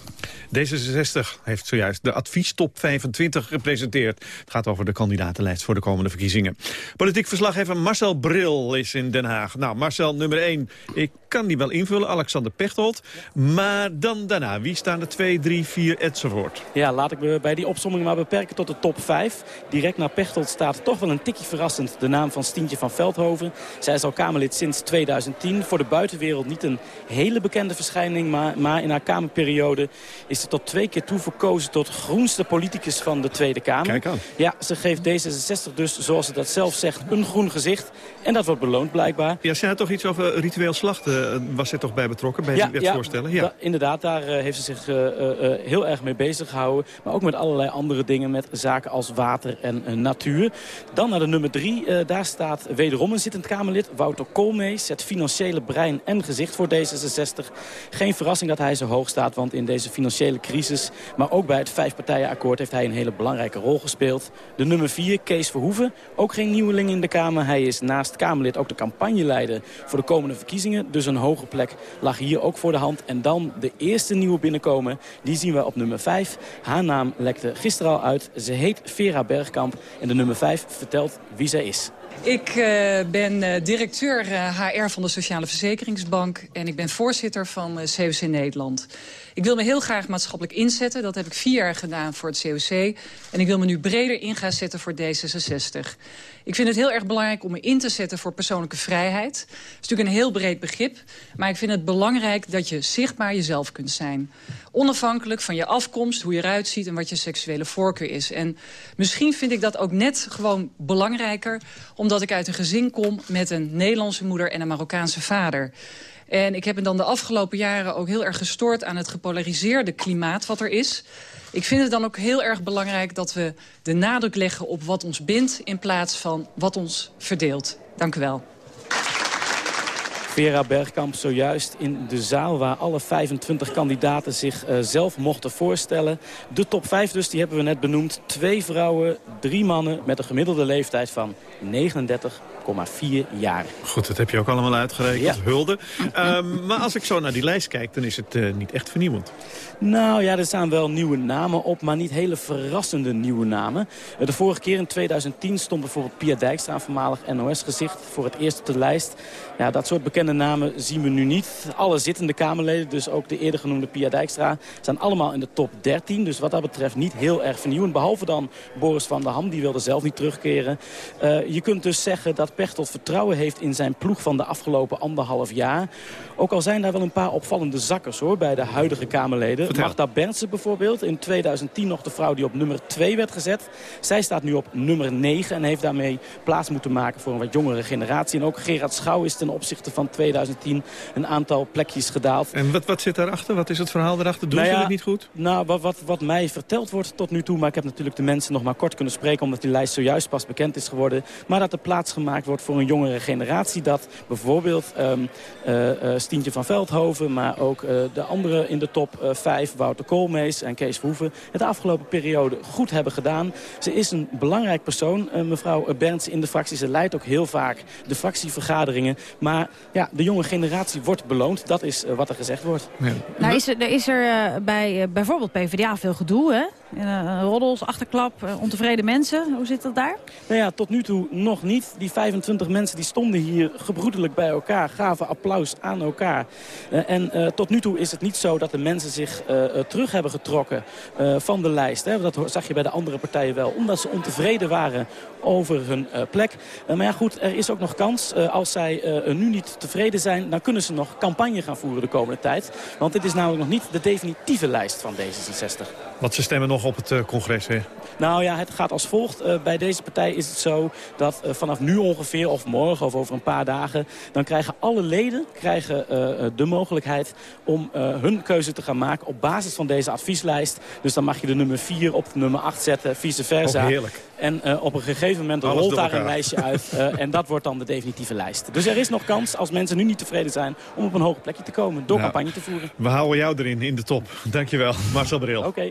D66 heeft zojuist de adviestop 25 gepresenteerd. Het gaat over de kandidatenlijst voor de komende verkiezingen. Politiek verslaggever Marcel Bril is in Den Haag. Nou, Marcel, nummer 1. Ik kan die wel invullen, Alexander Pechtold. Maar dan daarna, wie staan er 2, 3, 4 enzovoort? Ja, laat ik me bij die opsomming maar beperken tot de top 5. Direct na Pechtold staat toch wel een tikje verrassend de naam van Stientje van Veldhoven. Zij is al Kamerlid sinds 2010. Voor de buitenwereld niet een hele bekende verschijning, maar, maar in haar Kamerperiode is ze tot twee keer toe verkozen tot groenste politicus van de Tweede Kamer. Kijk aan. Ja, ze geeft D66 dus, zoals ze dat zelf zegt, een groen gezicht. En dat wordt beloond blijkbaar. Ja, zei toch iets over ritueel slachten? eh, Was zij toch bij betrokken, bij die wetsvoorstellen? Ja. da- inderdaad, daar eh, heeft ze zich eh, heel erg mee bezig gehouden. Maar ook met allerlei andere dingen, met zaken als water en natuur. Dan naar de nummer drie. daar staat wederom een zittend Kamerlid, Wouter Koolmees. Het financiële brein en gezicht voor D66. Geen verrassing dat hij zo hoog staat, want in deze financiële crisis... maar ook bij het vijfpartijenakkoord heeft hij een hele belangrijke rol gespeeld. De nummer vier, Kees Verhoeven. Ook geen nieuweling in de Kamer. Hij is naast Kamerlid ook de campagneleider voor de komende verkiezingen. Dus een hoge plek lag hier ook voor de hand. En dan de eerste nieuwe binnenkomen. Die zien we op nummer 5. Haar naam lekte gisteren al uit. Ze heet Vera Bergkamp. En de nummer 5 vertelt wie zij is. Ik eh, ben eh, directeur eh, HR van de Sociale Verzekeringsbank... en ik ben voorzitter van eh, COC Nederland. Ik wil me heel graag maatschappelijk inzetten. Dat heb ik vier jaar gedaan voor het COC. En ik wil me nu breder in gaan zetten voor D66. Ik vind het heel erg belangrijk om me in te zetten voor persoonlijke vrijheid. Dat is natuurlijk een heel breed begrip. Maar ik vind het belangrijk dat je zichtbaar jezelf kunt zijn. Onafhankelijk van je afkomst, hoe je eruit ziet... en wat je seksuele voorkeur is. En misschien vind ik dat ook net gewoon belangrijker... omdat ik uit een gezin kom met een Nederlandse moeder en een Marokkaanse vader. En ik heb me dan de afgelopen jaren ook heel erg gestoord... aan het gepolariseerde klimaat wat er is... Ik vind het dan ook heel erg belangrijk dat we de nadruk leggen op wat ons bindt... in plaats van wat ons verdeelt. Dank u wel. Vera Bergkamp zojuist in de zaal waar alle 25 kandidaten zich eh, zelf mochten voorstellen. De top 5 dus, die hebben we net benoemd. Twee vrouwen, drie mannen met een gemiddelde leeftijd van 39,4 jaar. Goed, dat heb je ook allemaal uitgerekend. Hulde. Ehm, maar als ik zo naar die lijst kijk, dan is het eh, niet echt vernieuwend. Nou ja, er staan wel nieuwe namen op, maar niet hele verrassende nieuwe namen. Eh, De vorige keer in 2010 stond bijvoorbeeld Pia Dijkstra, voormalig NOS-gezicht, voor het eerst op de lijst. Ja, dat soort bekende namen zien we nu niet. Alle zittende Kamerleden, dus ook de eerder genoemde Pia Dijkstra, staan allemaal in de top 13. Dus wat dat betreft niet heel erg vernieuwend. Behalve dan Boris van der Ham, die wilde zelf niet terugkeren. Eh, je kunt dus zeggen dat Pechtold vertrouwen heeft in zijn ploeg van de afgelopen anderhalf jaar. Ook al zijn daar wel een paar opvallende zakkers hoor, bij de huidige Kamerleden. Vertel. Magda Bernsen bijvoorbeeld, in 2010 nog de vrouw die op nummer 2 werd gezet. Zij staat nu op nummer 9 en heeft daarmee plaats moeten maken voor een wat jongere generatie. En ook Gerard Schouw is ten opzichte van 2010 een aantal plekjes gedaald. En wat, wat zit daarachter? Wat is het verhaal daarachter? Doen Nou ze het niet goed? Nou, wat, wat, wat mij verteld wordt tot nu toe... maar ik heb natuurlijk de mensen nog maar kort kunnen spreken... omdat die lijst zojuist pas bekend is geworden... maar dat er plaats gemaakt wordt voor een jongere generatie... dat bijvoorbeeld ehm eh, eh, Stientje van Veldhoven... maar ook eh, de anderen in de top 5, Wouter Koolmees en Kees Verhoeven... het de afgelopen periode goed hebben gedaan. Ze is een belangrijk persoon, mevrouw Bernts in de fractie. Ze leidt ook heel vaak de fractievergaderingen. Maar ja, de jonge generatie wordt beloond. Dat is wat er gezegd wordt. Nou is er, er is er bij bijvoorbeeld PvdA veel gedoe, hè? Roddels, achterklap, ontevreden mensen. Hoe zit dat daar? Nou ja, tot nu toe nog niet. Die 25 mensen die stonden hier gebroedelijk bij elkaar, gaven applaus aan elkaar. Eh, en eh, tot nu toe is het niet zo dat de mensen zich eh, terug hebben getrokken van de lijst. Hè. Dat zag je bij de andere partijen wel, omdat ze ontevreden waren over hun eh, plek. Eh, maar ja goed, er is ook nog kans. Eh, als zij nu niet tevreden zijn, dan kunnen ze nog campagne gaan voeren de komende tijd. Want dit is namelijk nog niet de definitieve lijst van D66. Want ze stemmen nog op het congres, hè? Nou ja, het gaat als volgt. Bij deze partij is het zo dat vanaf nu ongeveer, of morgen of over een paar dagen... dan krijgen alle leden krijgen, de mogelijkheid om hun keuze te gaan maken... op basis van deze advieslijst. Dus dan mag je de nummer 4 op de nummer 8 zetten, vice versa. Oh, heerlijk. En op een gegeven moment Alles rolt daar een lijstje uit. eh, en dat wordt dan de definitieve lijst. Dus er is nog kans, als mensen nu niet tevreden zijn... om op een hoger plekje te komen, door Nou, campagne te voeren. We houden jou erin, in de top. Dankjewel, Marcel Bril. Oké.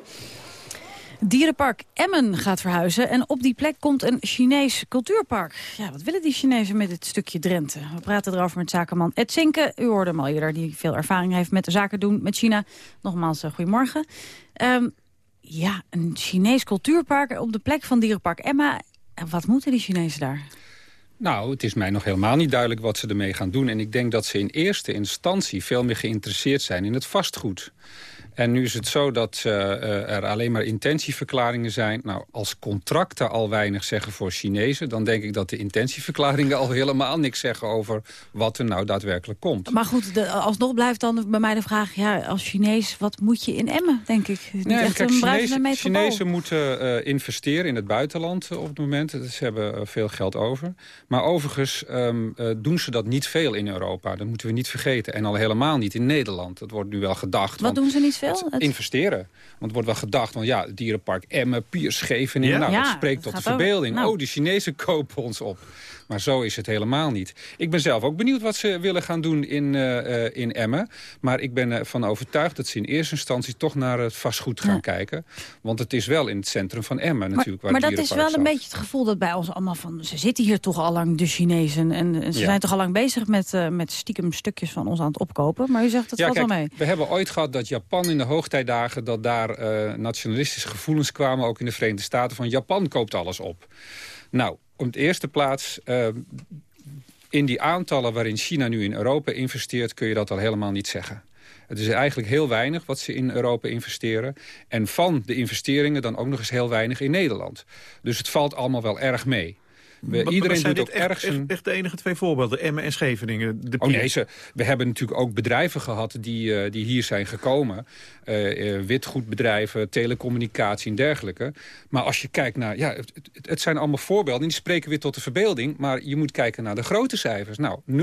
Dierenpark Emmen gaat verhuizen en op die plek komt een Chinees cultuurpark. Ja, wat willen die Chinezen met dit stukje Drenthe? We praten erover met zakenman Ed Zinke. U hoorde hem al eerder, die veel ervaring heeft met zaken doen met China. Nogmaals, uh, goedemorgen. Um, ja, een Chinees cultuurpark op de plek van Dierenpark Emma. Wat moeten die Chinezen daar? Nou, het is mij nog helemaal niet duidelijk wat ze ermee gaan doen. En ik denk dat ze in eerste instantie veel meer geïnteresseerd zijn in het vastgoed. En nu is het zo dat uh, er alleen maar intentieverklaringen zijn. Nou, als contracten al weinig zeggen voor Chinezen... dan denk ik dat de intentieverklaringen al helemaal niks zeggen... over wat er nou daadwerkelijk komt. Maar goed, de, alsnog blijft dan bij mij de vraag... ja, als Chinees, wat moet je in Emmen, denk ik? Niet nee, echt kijk, een Chinezen, Chinezen moeten uh, investeren in het buitenland op het moment. Ze hebben veel geld over. Maar overigens um, doen ze dat niet veel in Europa. Dat moeten we niet vergeten. En al helemaal niet in Nederland. Dat wordt nu wel gedacht. Wat want, doen ze niet veel? Het investeren. Want er wordt wel gedacht, van ja, dierenpark Emmen, Pier Scheveningen. Ja. Nou, dat spreekt tot de verbeelding. Nou. Oh, de Chinezen kopen ons op. Maar zo is het helemaal niet. Ik ben zelf ook benieuwd wat ze willen gaan doen in, eh, eh, in Emmen. Maar ik ben ervan overtuigd dat ze in eerste instantie toch naar het vastgoed gaan Ja. kijken. Want het is wel in het centrum van Emmen natuurlijk. Waar maar dat is wel een beetje het gevoel dat bij ons allemaal van... ze zitten hier toch al lang, de Chinezen. En, en ze Ja. zijn toch al lang bezig met, eh, met stiekem stukjes van ons aan het opkopen. Maar u zegt, dat ja, valt kijk, wel mee. we hebben ooit gehad dat Japan in de hoogtijdagen... dat daar eh, nationalistische gevoelens kwamen, ook in de Verenigde Staten... van Japan koopt alles op. Nou, op de eerste plaats... eh, in die aantallen waarin China nu in Europa investeert... kun je dat al helemaal niet zeggen. Het is eigenlijk heel weinig wat ze in Europa investeren. En van de investeringen dan ook nog eens heel weinig in Nederland. Dus het valt allemaal wel erg mee. We- Maar- maar iedereen zijn doet dit ook echt, erg zijn... echt, echt de enige twee voorbeelden, Emmen en Scheveningen. De Oh nee, ze, we hebben natuurlijk ook bedrijven gehad die, eh, die hier zijn gekomen. Eh, eh, witgoedbedrijven, telecommunicatie en dergelijke. Maar als je kijkt naar... Ja, het, het- het zijn allemaal voorbeelden en die spreken weer tot de verbeelding. Maar je moet kijken naar de grote cijfers. Nou, 0,2%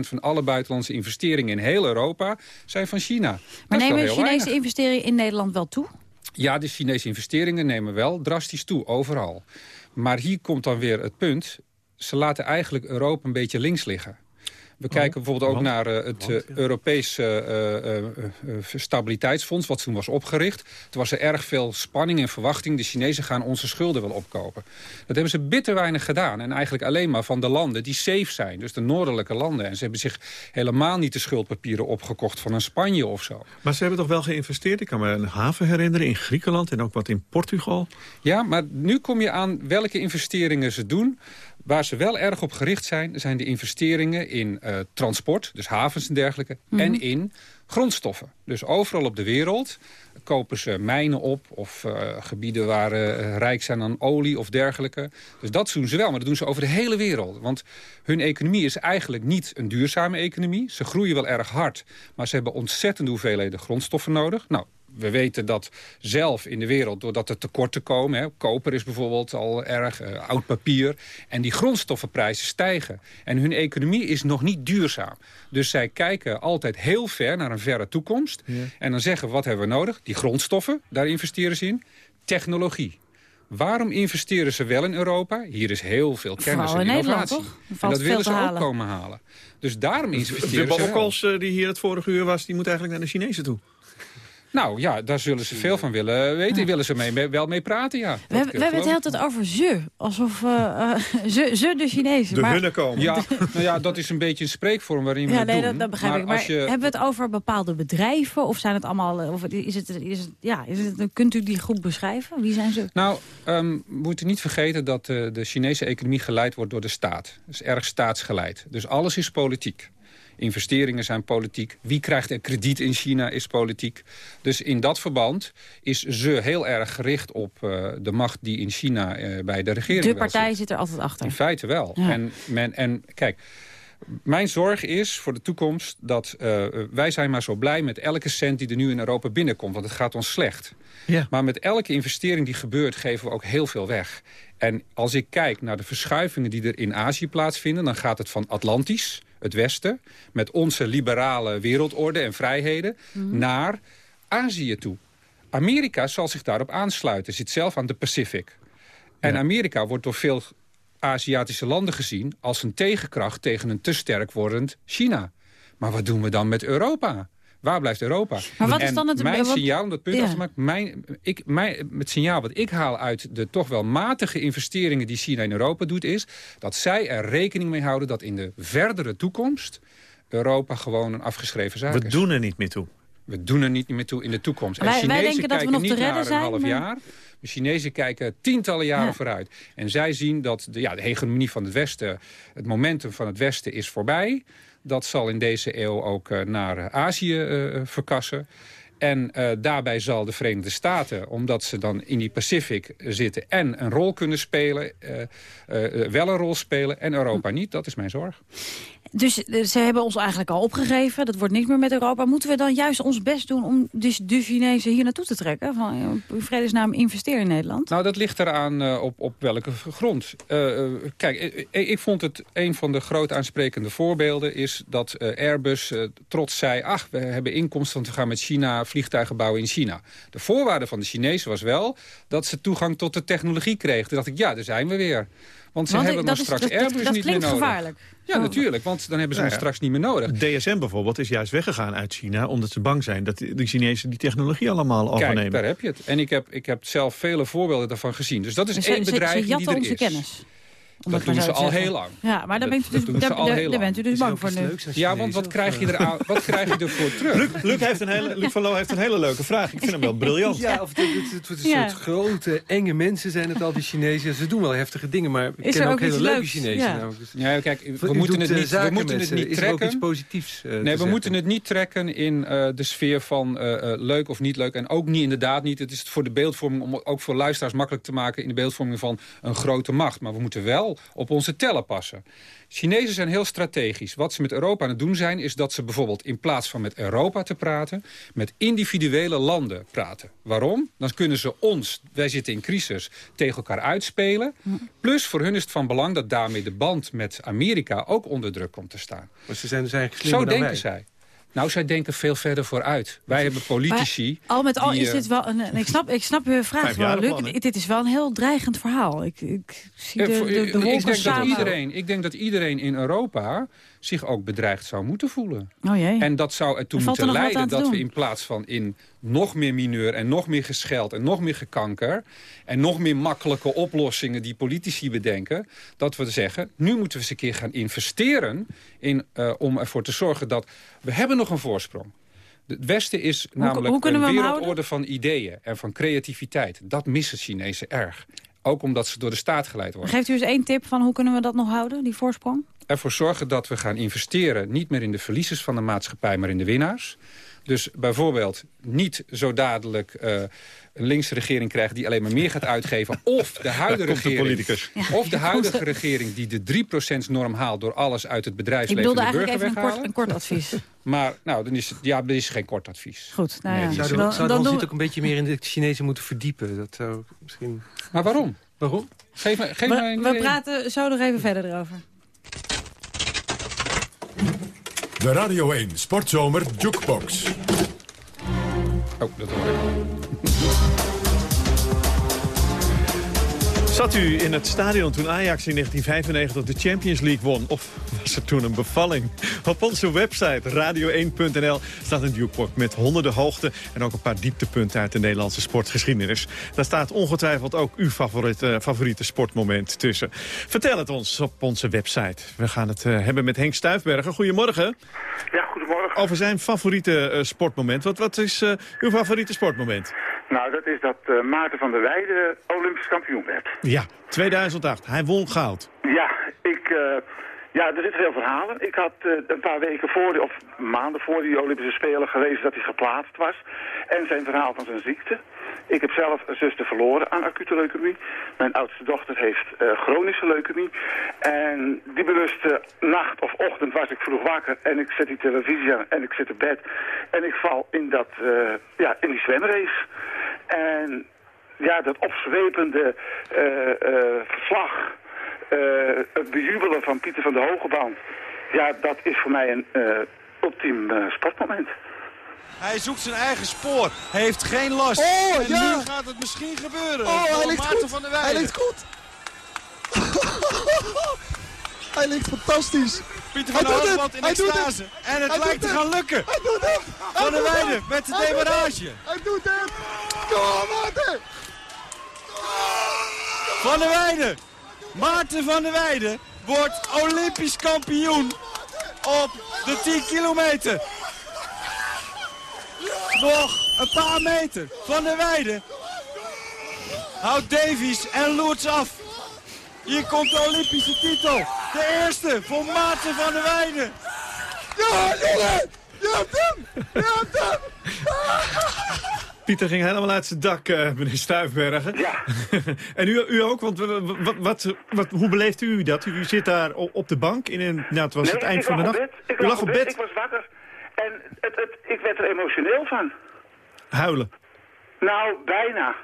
van alle buitenlandse investeringen in heel Europa zijn van China. Maar nemen heel Chinese weinig. investeringen in Nederland wel toe? Ja, de Chinese investeringen nemen wel drastisch toe, overal. Maar hier komt dan weer het punt. Ze laten eigenlijk Europa een beetje links liggen. We kijken bijvoorbeeld ook naar eh, het Europees eh, eh, eh, Stabiliteitsfonds... wat toen was opgericht. Toen was er erg veel spanning en verwachting. De Chinezen gaan onze schulden wel opkopen. Dat hebben ze bitter weinig gedaan. En eigenlijk alleen maar van de landen die safe zijn. Dus de noordelijke landen. En ze hebben zich helemaal niet de schuldpapieren opgekocht van een Spanje of zo. Maar ze hebben toch wel geïnvesteerd? Ik kan me een haven herinneren in Griekenland en ook wat in Portugal. Ja, maar nu kom je aan welke investeringen ze doen. Waar ze wel erg op gericht zijn, zijn de investeringen in eh, transport, dus havens en dergelijke, Mhm. en in grondstoffen. Dus overal op de wereld kopen ze mijnen op of eh, gebieden waar eh, rijk zijn aan olie of dergelijke. Dus dat doen ze wel, maar dat doen ze over de hele wereld. Want hun economie is eigenlijk niet een duurzame economie. Ze groeien wel erg hard, maar ze hebben ontzettende hoeveelheden grondstoffen nodig. Nou, we weten dat zelf in de wereld, doordat er tekorten komen... Hè, koper is bijvoorbeeld al erg, eh, oud papier... en die grondstoffenprijzen stijgen. En hun economie is nog niet duurzaam. Dus zij kijken altijd heel ver naar een verre toekomst... en dan zeggen we, wat hebben we nodig? Die grondstoffen, daar investeren ze in. Technologie. Waarom investeren ze wel in Europa? Hier is heel veel kennis Vooral en in Nederland, innovatie. toch? En dat willen ze ook halen. komen halen. Dus daarom investeren ze wel. Okkels, eh, die hier het vorige uur was, die moet eigenlijk naar de Chinezen toe. Nou ja, daar zullen ze veel van willen weten. Daar willen ze mee, mee- wel mee praten, ja. We hebben, we hebben het de hele tijd over ze. Alsof eh, eh, ze, ze de Chinezen. maar, komen. Ja, nou ja, dat is een beetje een spreekvorm waarin we Ja, het nee, doen. dat, dat begrijp ik. Maar als je, hebben we het over bepaalde bedrijven? Of zijn het allemaal... eh, Of is het, is het, ja, is het, kunt u die groep beschrijven? Wie zijn ze? Nou, ehm, we moeten niet vergeten dat de Chinese economie geleid wordt door de staat. Het is erg staatsgeleid. Dus alles is politiek. Investeringen zijn politiek. Wie krijgt er krediet in China is politiek. Dus in dat verband is ze heel erg gericht op eh, de macht die in China eh, bij de regering De partij zit. zit er altijd achter. In feite wel. Ja. En, men, en kijk, mijn zorg is voor de toekomst dat eh, wij zijn maar zo blij met elke cent die er nu in Europa binnenkomt. Want het gaat ons slecht. Ja. Maar met elke investering die gebeurt geven we ook heel veel weg. En als ik kijk naar de verschuivingen die er in Azië plaatsvinden... dan gaat het van Atlantisch, het Westen... met onze liberale wereldorde en vrijheden... naar Azië toe. Amerika zal zich daarop aansluiten. Zit zelf aan de Pacific. En Amerika wordt door veel Aziatische landen gezien... als een tegenkracht tegen een te sterk wordend China. Maar wat doen we dan met Europa? Waar blijft Europa? Maar wat is En dan het- mijn wat- signaal, om dat punt Ja. af te maken... Mijn, ik, mijn, het signaal wat ik haal uit de toch wel matige investeringen... die China in Europa doet, is dat zij er rekening mee houden... dat in de verdere toekomst Europa gewoon een afgeschreven zaak We is. doen er niet meer toe. We doen er niet meer toe in de toekomst. Wij- en wij Chinezen denken dat we kijken nog te niet naar redden een half maar- jaar. De Chinezen kijken tientallen jaren Ja. vooruit. En zij zien dat de, ja, de hegemonie van het Westen, het momentum van het Westen is voorbij. Dat zal in deze eeuw ook eh, naar eh, Azië eh, verkassen. En daarbij zal de Verenigde Staten, omdat ze dan in die Pacific zitten... en een rol kunnen spelen, wel een rol spelen en Europa niet. Dat is mijn zorg. Dus eh, ze hebben ons eigenlijk al opgegeven. Dat wordt niks meer met Europa. Moeten we dan juist ons best doen om dus de Chinezen hier naartoe te trekken? Van, eh, vredesnaam investeer in Nederland. Nou, dat ligt eraan eh, op, op welke grond. Kijk, ik vond het een van de groot aansprekende voorbeelden... is dat Airbus trots zei... ach, we hebben inkomsten, want we gaan met China vliegtuigen bouwen in China. De voorwaarde van de Chinezen was wel dat ze toegang tot de technologie kregen. Toen dacht ik, ja, daar zijn we weer. Want ze Want hebben dan is- straks dat- dat- Airbus dat niet meer klinkt nodig. gevaarlijk. Ja, Oh. natuurlijk, want dan hebben ze Nou hem ja. straks niet meer nodig. DSM bijvoorbeeld is juist weggegaan uit China... omdat ze bang zijn dat de Chinezen die technologie allemaal Kijk, overnemen. daar heb je het. En ik heb, ik heb zelf vele voorbeelden daarvan gezien. Dus dat is Ze- één ze- bedrijf Ze die jatten er onze is. kennis. Om Dat doen ze al heel lang. Ja, maar daar Dat- bent u dat dus, daar, bent u dus bang voor nu. Ja, want wat krijg je, er, wat krijg je ervoor terug? Luc, Luc, heeft een hele, Luc van Loo heeft een hele leuke vraag. Ik vind hem wel briljant. Ja, of het, het, soort grote, enge mensen zijn het al, die Chinezen. Ze doen wel heftige dingen, maar ik ken ook, ook hele leuke? Chinezen. Ja. namelijk. Dus- Ja, kijk, we moeten het eh, niet, we moeten het niet Is er ook iets trekken. positiefs eh, Nee, we moeten het niet trekken in eh, de sfeer van eh, eh, leuk of niet leuk. En ook niet inderdaad niet. Het is voor de beeldvorming, om ook voor luisteraars makkelijk te maken... in de beeldvorming van een grote macht. Maar we moeten wel op onze tellen passen. Chinezen zijn heel strategisch. Wat ze met Europa aan het doen zijn... is dat ze bijvoorbeeld in plaats van met Europa te praten... met individuele landen praten. Waarom? Dan kunnen ze ons, wij zitten in crisis, tegen elkaar uitspelen. Plus voor hun is het van belang dat daarmee de band met Amerika... ook onder druk komt te staan. Maar ze zijn dus eigenlijk Zo slimmer dan denken wij. zij. Nou, zij denken veel verder vooruit. Wij hebben politici... Maar al met al die, is eh, dit wel een... en Ik snap, ik snap uw vraag wel, Luc. Dit is wel een heel dreigend verhaal. Ik, ik zie Eh, de, de, de ik, denk dat iedereen, ik denk dat iedereen in Europa zich ook bedreigd zou moeten voelen. Oh jee. En dat zou ertoe Er moeten leiden dat we in plaats van in nog meer mineur en nog meer gescheld en nog meer gekanker... en nog meer makkelijke oplossingen die politici bedenken... dat we zeggen, nu moeten we eens een keer gaan investeren... In, eh, om ervoor te zorgen dat we hebben nog een voorsprong. Het Westen is namelijk hoe een wereldorde van ideeën en van creativiteit. Dat missen Chinezen erg. Ook omdat ze door de staat geleid worden. Geeft u eens één tip van hoe kunnen we dat nog houden, die voorsprong? Ervoor zorgen dat we gaan investeren... niet meer in de verliezers van de maatschappij, maar in de winnaars. Dus bijvoorbeeld niet zo dadelijk eh, een linkse regering krijgen... die alleen maar meer gaat uitgeven. Of de huidige de regering, of de huidige regering... die de 3%-norm haalt door alles uit het Ik bedrijfsleven... bedoelde en de eigenlijk burger even een kort, een kort advies. Maar nou, dan is het, ja, dat is geen kort advies. Goed, nou ja. Zouden we, Dan- zouden dan we ons ook een beetje meer in de Chinezen moeten verdiepen? Dat zou misschien... Maar waarom? Waarom? Geef me, geef me We, een we praten zo nog even verder erover. De Radio 1 Sportzomer Jukebox. Oh, dat hoor ik. Zat u in het stadion toen Ajax in 1995 de Champions League won? Of was het toen een bevalling? Op onze website radio1.nl staat een jukebox met honderden hoogte... en ook een paar dieptepunten uit de Nederlandse sportgeschiedenis. Daar staat ongetwijfeld ook uw favoriete, favoriete sportmoment tussen. Vertel het ons op onze website. We gaan het eh, hebben met Henk Stuifbergen. Goedemorgen. Ja, goedemorgen. Over zijn favoriete eh, sportmoment. Wat, wat is eh, uw favoriete sportmoment? Nou, dat is dat eh, Maarten van der Weijden Olympisch kampioen werd. Ja, 2008. Hij won goud. Ja, ik... eh, ja, er zitten veel verhalen. Ik had eh, een paar weken voor, of maanden voor die Olympische Spelen gelezen dat hij geplaatst was. En zijn verhaal van zijn ziekte. Ik heb zelf een zuster verloren aan acute leukemie. Mijn oudste dochter heeft eh, chronische leukemie. En die bewuste nacht of ochtend was ik vroeg wakker en ik zet die televisie aan en ik zit in bed. En ik val in, dat, eh, ja, in die zwemrace. En ja, dat opzwepende verslag, het bejubelen van Pieter van de Hogeband. Ja, dat is voor mij een eh, ultiem eh, sportmoment. Hij zoekt zijn eigen spoor. Hij heeft geen last. Oh, en ja. nu gaat het misschien gebeuren. Oh, hij ligt Maarten goed. van der Hij ligt goed. Hij ligt fantastisch. Pieter van der het. in Hij doet extase. het. En het Hij lijkt te gaan lukken. Hij doet het. Hij Van der Weijden met de demarage. Hij doet het. Kom op, Maarten. Van der Weijden. Maarten van der Weijden wordt olympisch kampioen op de 10 kilometer. Nog een paar meter. Van der Weijden houdt Davies en Loerts af. Hier komt de Olympische titel. De eerste voor Maarten van der Weijden. Ja, jongen. Je hebt hem. Je hebt hem. Pieter ging helemaal uit zijn dak, eh, meneer Stuifbergen. Ja. en u, u ook, want wat, wat, wat, hoe beleeft u dat? U zit daar op de bank, in een, nou, het was Nee, het eind van de nacht. bed. Ik u lag op bed, Ik was wakker. En het, het, ik werd er emotioneel van. huilen. Nou, bijna.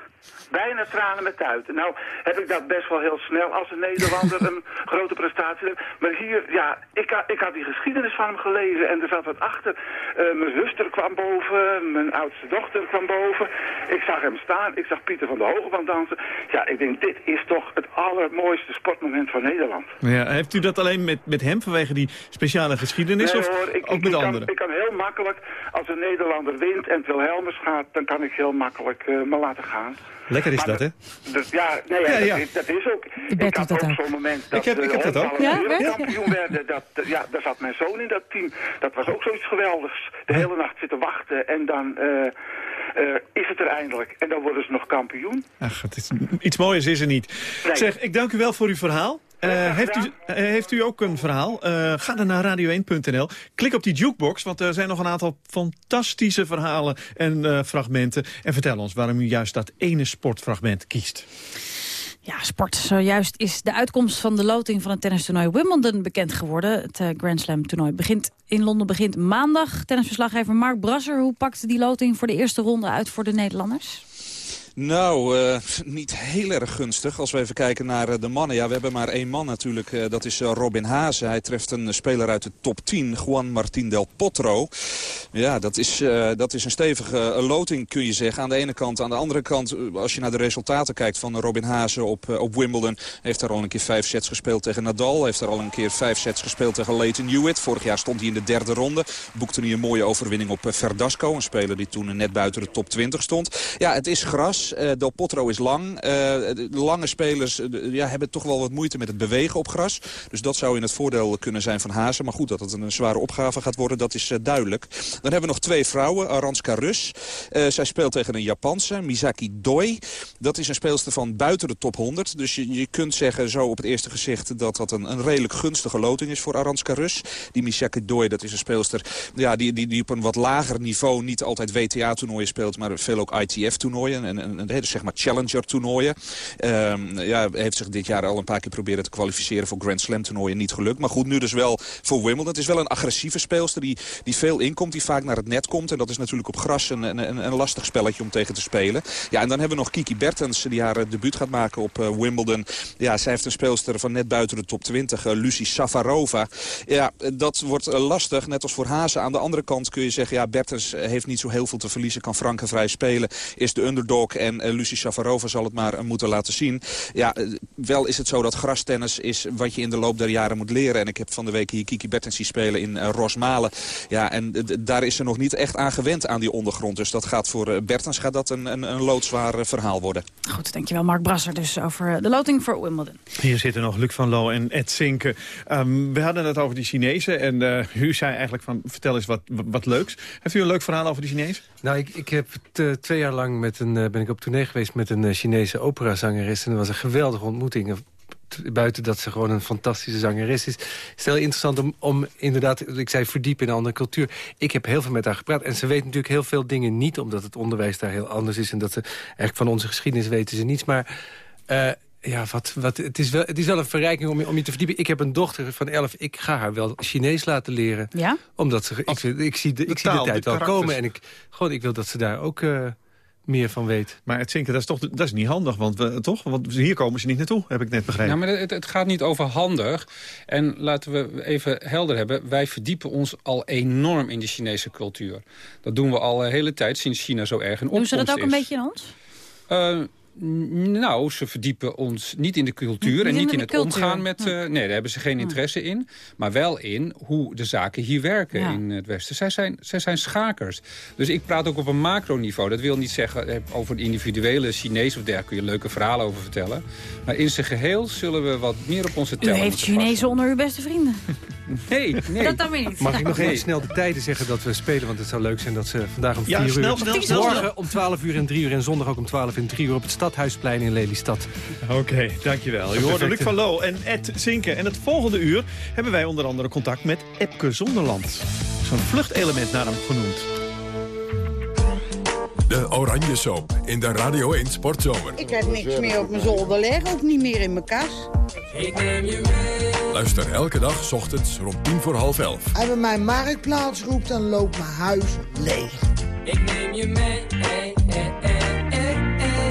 Bijna tranen met tuiten. Nou, heb ik dat best wel heel snel als een Nederlander een grote prestatie. heeft. Maar hier, ja, ik, ha- ik had die geschiedenis van hem gelezen en er zat wat achter. Eh, mijn zuster kwam boven, mijn oudste dochter kwam boven. Ik zag hem staan, ik zag Pieter van de Hogeband dansen. Ja, ik denk, dit is toch het allermooiste sportmoment van Nederland. Ja, heeft u dat alleen met, met hem vanwege die speciale geschiedenis Nee, of hoor, ik, ook ik, met ik anderen? Kan, ik kan heel makkelijk, als een Nederlander wint en Wilhelmus gaat, dan kan ik heel makkelijk eh, me laten gaan. Lekker is Maar dat, hè? Dus ja, nee, ja, Ja, dat, ja. is- dat is ook. Ik had dat ook zo'n moment dat Ik heb- ik heb de dat ook. Ja, wereldkampioen werden. Dat, eh, ja, daar zat mijn zoon in dat team. Dat was ook zoiets geweldigs. De hele nacht zitten wachten en dan eh, eh, is het er eindelijk. En dan worden ze nog kampioen. Ach, het is, iets mooiers is er niet. Zeg, ik dank u wel voor uw verhaal. Eh, heeft, u, eh, heeft u ook een verhaal? Eh, ga dan naar radio1.nl. Klik op die jukebox, want er zijn nog een aantal fantastische verhalen en eh, fragmenten. En vertel ons waarom u juist dat ene sportfragment kiest. Ja, sport. Zojuist is de uitkomst van de loting van het tennistoernooi Wimbledon bekend geworden. Het Grand Slam toernooi begint in Londen begint maandag. Tennisverslaggever Mark Brasser, hoe pakt die loting voor de eerste ronde uit voor de Nederlanders? Nou, eh, niet heel erg gunstig. Als we even kijken naar eh, de mannen. Ja, we hebben maar één man natuurlijk. eh, dat is Robin Haase. Hij treft een speler uit de top 10. Juan Martín del Potro. Ja, dat is, dat is een stevige loting kun je zeggen. Aan de ene kant. Aan de andere kant, als je naar de resultaten kijkt van Robin Haase op, op Wimbledon. Heeft daar al een keer vijf sets gespeeld tegen Nadal. Heeft daar al een keer vijf sets gespeeld tegen Leighton Hewitt. Vorig jaar stond hij in de derde ronde. Boekte hij een mooie overwinning op Verdasco. Een speler die toen net buiten de top 20 stond. Ja, het is gras. Eh, Del Potro is lang. Eh, lange spelers eh, ja, hebben toch wel wat moeite met het bewegen op gras. Dus dat zou in het voordeel kunnen zijn van Hazen. Maar goed, dat het een zware opgave gaat worden, dat is duidelijk. Dan hebben we nog twee vrouwen. Aranska Rus. Zij speelt tegen een Japanse, Misaki Doi. Dat is een speelster van buiten de top 100. Dus je, je kunt zeggen zo op het eerste gezicht dat dat een, een redelijk gunstige loting is voor Aranska Rus. Die Misaki Doi, dat is een speelster ja, die, die, die op een wat lager niveau niet altijd WTA-toernooien speelt, maar veel ook ITF-toernooien. En, en, en hele zeg maar challenger-toernooien. Ehm, ja, heeft zich dit jaar al een paar keer proberen te kwalificeren voor Grand Slam-toernooien. Niet gelukt. Maar goed, nu dus wel voor Wimbledon. Het is wel een agressieve speelster die, die veel inkomt, die vaak naar het net komt. En dat is natuurlijk op gras een, een, een, lastig spelletje om tegen te spelen. Ja, en dan hebben we nog Kiki Bertens, die haar eh, debuut gaat maken op eh, Wimbledon. Ja, zij heeft een speelster van net buiten de top 20, eh, Lucie Safarova. Ja, dat wordt eh, lastig, net als voor Hazen. Aan de andere kant kun je zeggen, ja, Bertens heeft niet zo heel veel te verliezen. Kan frank en vrij spelen, is de underdog. En eh, Lucie Safarova zal het maar eh, moeten laten zien. Ja, eh, wel is het zo dat grastennis is wat je in de loop der jaren moet leren. En ik heb van de week hier Kiki Bertens zien spelen in Rosmalen. Ja, en daar is ze nog niet echt aan gewend aan die ondergrond. Dus dat gaat voor Bertens gaat dat een, een, een loodzwaar verhaal worden. Goed, dankjewel Mark Brasser dus over de loting voor Wimbledon. Hier zitten nog Luc van Loo en Ed Zinke. Ehm, we hadden het over die Chinezen en eh, u zei eigenlijk van vertel eens wat, wat leuks. Heeft u een leuk verhaal over die Chinezen? Nou, ik, ik heb het, eh, twee jaar lang met een, eh, ben ik op tournee geweest met een eh, Chinese operazangeres. En dat was een geweldige ontmoeting. Buiten dat ze gewoon een fantastische zangeres is. Het is heel interessant om, om inderdaad, ik zei verdiepen in een andere cultuur. Ik heb heel veel met haar gepraat. En ze weet natuurlijk heel veel dingen niet, omdat het onderwijs daar heel anders is. En dat ze eigenlijk van onze geschiedenis weten ze niets. Maar eh, ja, wat, wat, het, is wel, het is wel een verrijking om je, om je te verdiepen. Ik heb een dochter van 11. Ik ga haar wel Chinees laten leren. Ja? Omdat ze, ik, zie de, ik zie de tijd de wel karakters. komen. En ik, gewoon, ik wil dat ze daar ook eh, meer van weet. Maar het zinken, dat is toch dat is niet handig, want we, toch? Want hier komen ze niet naartoe, heb ik net begrepen. Ja, maar het, het gaat niet over handig. En laten we even helder hebben. Wij verdiepen ons al enorm in de Chinese cultuur. Dat doen we al een hele tijd, sinds China zo erg in Doen opkomst ze dat ook is. een beetje in ons? Eh, Nou, ze verdiepen ons niet in de cultuur Niet en niet in het cultuur. omgaan met... eh, nee, daar hebben ze geen interesse in. Maar wel in hoe de zaken hier werken Ja. in het Westen. Zij zijn, zij zijn schakers. Dus ik praat ook op een macroniveau. Dat wil niet zeggen, eh, over een individuele Chinees of dergelijke... kun je leuke verhalen over vertellen. Maar in zijn geheel zullen we wat meer op onze U tellen heeft moeten passen. Chinezen onder uw beste vrienden. Nee, nee. Dat dan weer niet. Mag ik nog Nee. even snel de tijden zeggen dat we spelen? Want het zou leuk zijn dat ze vandaag om Ja, 4 snel, uur... snel, snel, Morgen snel. om 12 uur en 3 uur en zondag ook om 12 en 3 uur... op het Stadhuisplein in Lelystad. Oké, dankjewel. U hoorde Luc van Loo en Ed Zinken. En het volgende uur hebben wij onder andere contact met Epke Zonderland. Zo'n vluchtelement naar hem genoemd. De Oranje Soap in de Radio 1 Sportzomer. Ik heb niks meer op mijn zolder liggen, ook niet meer in mijn kas. Ik neem je mee. Luister elke dag 's ochtends rond tien voor half elf. Als we mijn marktplaats roept, dan loopt mijn huis leeg. Ik neem je mee. Hey, hey, hey, hey, hey.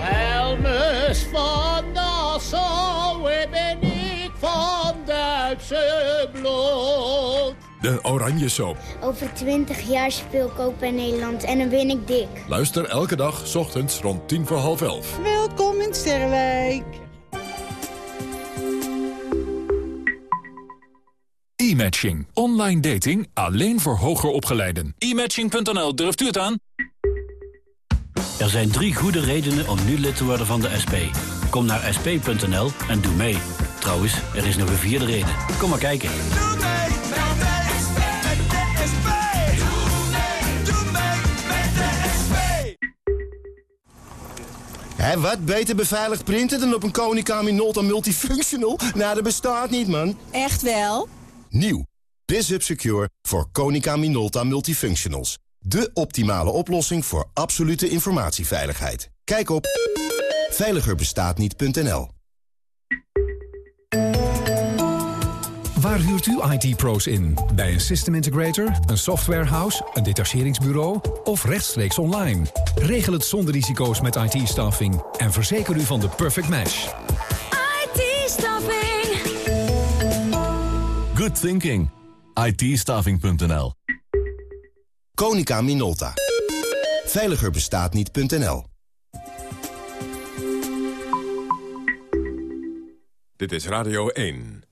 Helmus van Nassau ben ik van Duitse bloed. De Oranje Soap. Over twintig jaar speel ik ook bij Nederland en dan win ik dik. Luister elke dag 's ochtends rond tien voor half elf. Welkom in Sterrenwijk. E-matching. Online dating alleen voor hoger opgeleiden. E-matching.nl, durft u het aan? Er zijn drie goede redenen om nu lid te worden van de SP. Kom naar sp.nl en doe mee. Trouwens, er is nog een vierde reden. Kom maar kijken. Hé, wat beter beveiligd printen dan op een Konica Minolta Multifunctional? Nou, dat bestaat niet, man. Echt wel? Nieuw. BizHub Secure voor Konica Minolta Multifunctionals. De optimale oplossing voor absolute informatieveiligheid. Kijk op veiligerbestaatniet.nl Waar huurt u IT-pro's in? Bij een system integrator, een softwarehouse, een detacheringsbureau of rechtstreeks online? Regel het zonder risico's met IT-staffing en verzeker u van de perfect match. IT-staffing. Good thinking. ITstaffing.nl Konica Minolta. Veiligerbestaatniet.nl Dit is Radio 1.